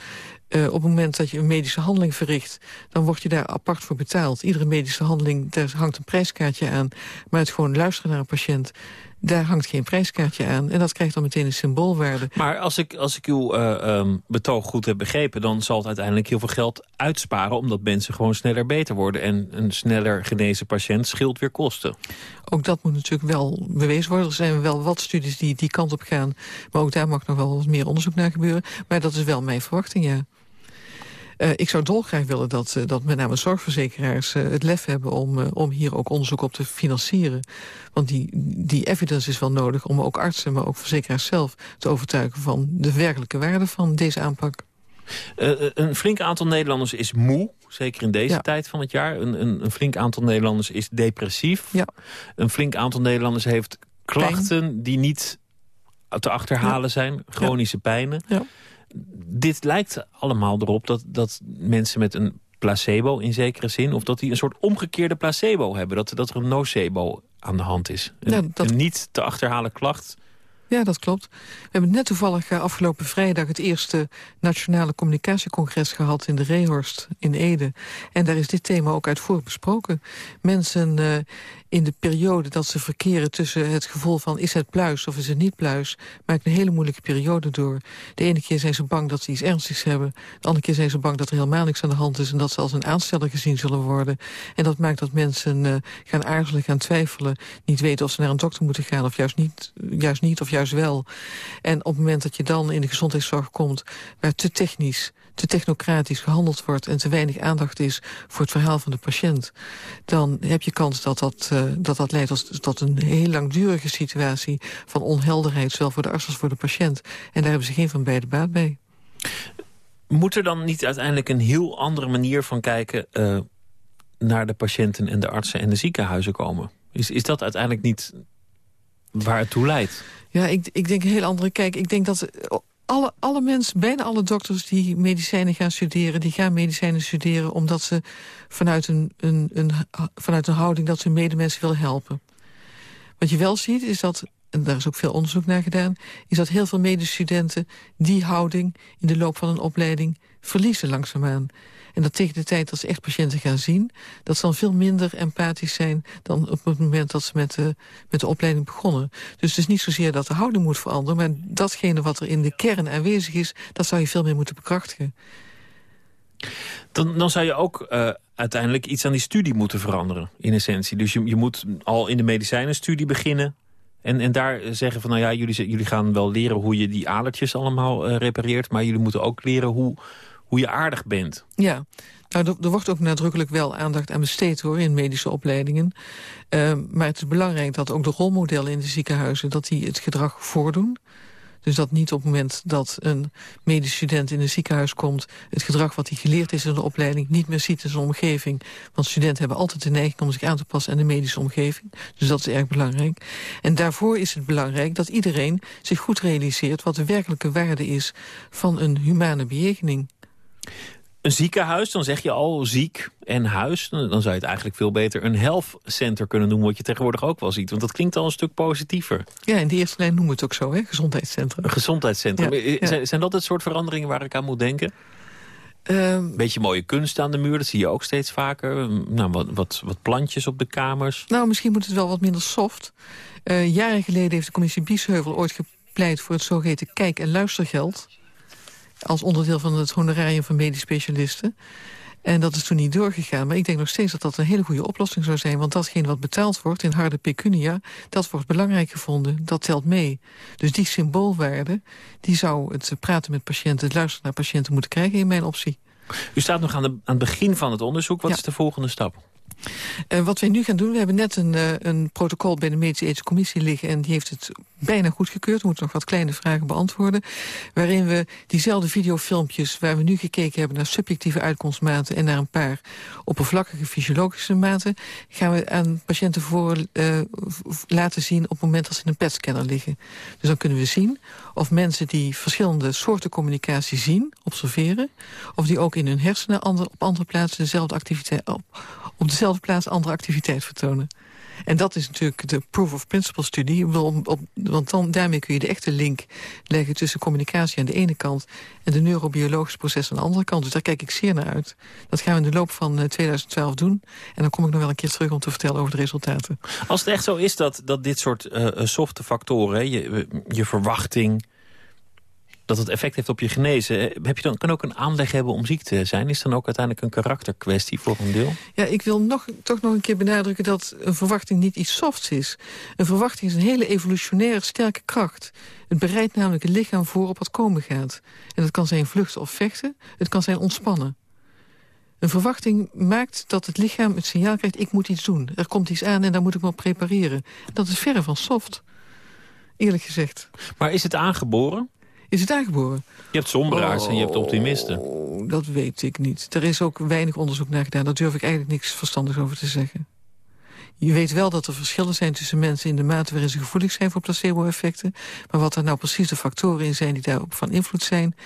uh, op het moment dat je een medische handeling verricht... dan word je daar apart voor betaald. Iedere medische handeling, daar hangt een prijskaartje aan. Maar het gewoon luisteren naar een patiënt... Daar hangt geen prijskaartje aan. En dat krijgt dan meteen een symboolwaarde. Maar als ik, als ik uw uh, um, betoog goed heb begrepen... dan zal het uiteindelijk heel veel geld uitsparen... omdat mensen gewoon sneller beter worden. En een sneller genezen patiënt scheelt weer kosten. Ook dat moet natuurlijk wel bewezen worden. Er zijn wel wat studies die die kant op gaan. Maar ook daar mag nog wel wat meer onderzoek naar gebeuren. Maar dat is wel mijn verwachting, ja. Uh, ik zou dolgraag willen dat, uh, dat met name zorgverzekeraars uh, het lef hebben... om, om hier ook onderzoek op te financieren. Want die, die evidence is wel nodig om ook artsen, maar ook verzekeraars zelf... te overtuigen van de werkelijke waarde van deze aanpak. een flink aantal Nederlanders is moe, zeker in deze tijd van het jaar. Een, een, een, flink aantal Nederlanders is depressief. Ja. Een flink aantal Nederlanders heeft klachten die niet te achterhalen ja. zijn. Chronische pijnen. Dit lijkt allemaal erop dat, dat mensen met een placebo in zekere zin... of dat die een soort omgekeerde placebo hebben. Dat, dat er een nocebo aan de hand is. Een, ja, dat... een niet te achterhalen klacht Ja, dat klopt. We hebben net toevallig uh, afgelopen vrijdag... het eerste Nationale Communicatiecongres gehad in de Rehorst in Ede. En daar is dit thema ook uitvoerig besproken. Mensen uh, in de periode dat ze verkeren tussen het gevoel van... is het pluis of is het niet pluis, maakt een hele moeilijke periode door. De ene keer zijn ze bang dat ze iets ernstigs hebben. De andere keer zijn ze bang dat er helemaal niks aan de hand is... en dat ze als een aansteller gezien zullen worden. En dat maakt dat mensen uh, gaan aarzelen, gaan twijfelen... niet weten of ze naar een dokter moeten gaan of juist niet, juist niet of juist wel. En op het moment dat je dan in de gezondheidszorg komt... waar te technisch te technocratisch gehandeld wordt... en te weinig aandacht is voor het verhaal van de patiënt... dan heb je kans dat dat, uh, dat, dat leidt tot, tot een heel langdurige situatie... van onhelderheid, zowel voor de arts als voor de patiënt. En daar hebben ze geen van beide baat bij. Moet er dan niet uiteindelijk een heel andere manier van kijken... Uh, naar de patiënten en de artsen en de ziekenhuizen komen? Is, is dat uiteindelijk niet waar het toe leidt? Ja, ik, ik denk een heel andere kijk. Ik denk dat alle, alle mensen, bijna alle dokters die medicijnen gaan studeren... die gaan medicijnen studeren omdat ze vanuit een, een, een, vanuit een houding... dat ze medemensen willen helpen. Wat je wel ziet is dat, en daar is ook veel onderzoek naar gedaan... is dat heel veel medestudenten die houding in de loop van een opleiding verliezen langzaamaan. En dat tegen de tijd dat ze echt patiënten gaan zien... dat ze dan veel minder empathisch zijn dan op het moment dat ze met de, met de opleiding begonnen. Dus het is niet zozeer dat de houding moet veranderen... maar datgene wat er in de kern aanwezig is... dat zou je veel meer moeten bekrachtigen. Dan, dan zou je ook uh, uiteindelijk iets aan die studie moeten veranderen, in essentie. Dus je, je moet al in de medicijnenstudie beginnen... En, en daar zeggen van, nou ja, jullie, jullie gaan wel leren hoe je die adertjes allemaal uh, repareert... maar jullie moeten ook leren hoe, hoe je aardig bent. Ja, nou, er, wordt ook nadrukkelijk wel aandacht aan besteed hoor, in medische opleidingen. Uh, maar het is belangrijk dat ook de rolmodellen in de ziekenhuizen... dat die het gedrag voordoen. Dus dat niet op het moment dat een medisch student in een ziekenhuis komt... het gedrag wat hij geleerd is in de opleiding niet meer ziet in zijn omgeving. Want studenten hebben altijd de neiging om zich aan te passen aan de medische omgeving. Dus dat is erg belangrijk. En daarvoor is het belangrijk dat iedereen zich goed realiseert... wat de werkelijke waarde is van een humane bejegening. Een ziekenhuis, dan zeg je al ziek en huis. Dan zou je het eigenlijk veel beter een health center kunnen noemen... wat je tegenwoordig ook wel ziet. Want dat klinkt al een stuk positiever. Ja, in de eerste lijn noemen we het ook zo, hè? gezondheidscentrum. Een gezondheidscentrum. Ja, zijn, zijn, dat het soort veranderingen waar ik aan moet denken? Um, Beetje mooie kunst aan de muur, dat zie je ook steeds vaker. Nou, wat, wat, wat plantjes op de kamers. Nou, misschien moet het wel wat minder soft. Uh, jaren geleden heeft de commissie Biesheuvel ooit gepleit... voor het zogeheten kijk- en luistergeld als onderdeel van het honorarium van medisch specialisten. En dat is toen niet doorgegaan. Maar ik denk nog steeds dat dat een hele goede oplossing zou zijn. Want datgene wat betaald wordt in harde pecunia... dat wordt belangrijk gevonden. Dat telt mee. Dus die symboolwaarde... die zou het praten met patiënten, het luisteren naar patiënten moeten krijgen in mijn optie. U staat nog aan, de, aan het begin van het onderzoek. Wat ja. is de volgende stap? Uh, wat wij nu gaan doen, we hebben net een, uh, een protocol bij de Medische Ethische Commissie liggen... en die heeft het bijna goedgekeurd. We moeten nog wat kleine vragen beantwoorden. Waarin we diezelfde videofilmpjes waar we nu gekeken hebben... naar subjectieve uitkomstmaten en naar een paar oppervlakkige fysiologische maten... gaan we aan patiënten voor uh, laten zien op het moment dat ze in een PET-scanner liggen. Dus dan kunnen we zien of mensen die verschillende soorten communicatie zien, observeren... of die ook in hun hersenen op andere plaatsen dezelfde activiteit... op, op dezelfde plaats andere activiteit vertonen. En dat is natuurlijk de proof of principle studie. Want dan, daarmee kun je de echte link leggen tussen communicatie aan de ene kant... en de neurobiologische processen aan de andere kant. Dus daar kijk ik zeer naar uit. Dat gaan we in de loop van 2012 doen. En dan kom ik nog wel een keer terug om te vertellen over de resultaten. Als het echt zo is dat, dat dit soort uh, softe factoren... Je, je verwachting, dat het effect heeft op je genezen. Heb je dan, kan ook een aanleg hebben om ziek te zijn? Is dan ook uiteindelijk een karakterkwestie voor een deel? Ja, ik wil nog, toch nog een keer benadrukken dat een verwachting niet iets softs is. Een verwachting is een hele evolutionaire sterke kracht. Het bereidt namelijk het lichaam voor op wat komen gaat. En dat kan zijn vluchten of vechten, het kan zijn ontspannen. Een verwachting maakt dat het lichaam het signaal krijgt... ik moet iets doen, er komt iets aan en daar moet ik me op prepareren. Dat is verre van soft, eerlijk gezegd. Maar is het aangeboren? Is het aangeboren? Je hebt somberaars oh, en je hebt optimisten. Dat weet ik niet. Er is ook weinig onderzoek naar gedaan. Daar durf ik eigenlijk niks verstandigs over te zeggen. Je weet wel dat er verschillen zijn tussen mensen... in de mate waarin ze gevoelig zijn voor placebo-effecten. Maar wat er nou precies de factoren in zijn die daarop van invloed zijn...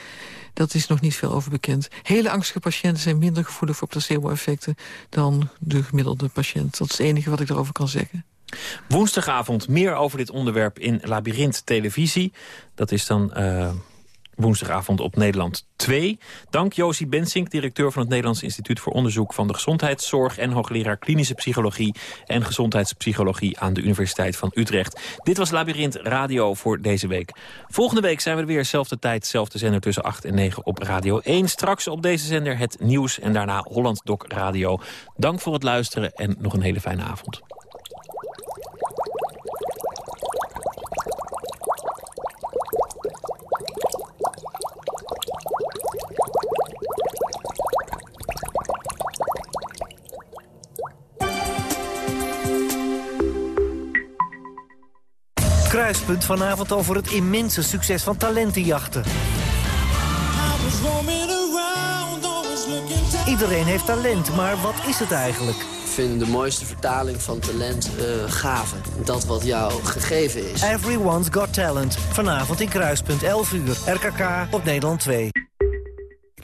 dat is nog niet veel over bekend. Hele angstige patiënten zijn minder gevoelig voor placebo-effecten... dan de gemiddelde patiënt. Dat is het enige wat ik erover kan zeggen. Woensdagavond meer over dit onderwerp in Labyrinth Televisie. Dat is dan uh, woensdagavond op Nederland 2. Dank Josie Bensink, directeur van het Nederlands Instituut voor Onderzoek van de Gezondheidszorg... en hoogleraar klinische psychologie en gezondheidspsychologie aan de Universiteit van Utrecht. Dit was Labyrinth Radio voor deze week. Volgende week zijn we er weer, zelfde tijd, zelfde zender tussen 8 en 9 op Radio 1. Straks op deze zender het nieuws en daarna Holland Doc Radio. Dank voor het luisteren en nog een hele fijne avond. Kruispunt vanavond over het immense succes van talentenjachten. Iedereen heeft talent, maar wat is het eigenlijk? Ik vind de mooiste vertaling van talent uh, gave. Dat wat jou gegeven is. Everyone's Got Talent. Vanavond in Kruispunt, 11 uur. RKK op Nederland 2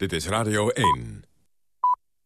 Dit is Radio 1.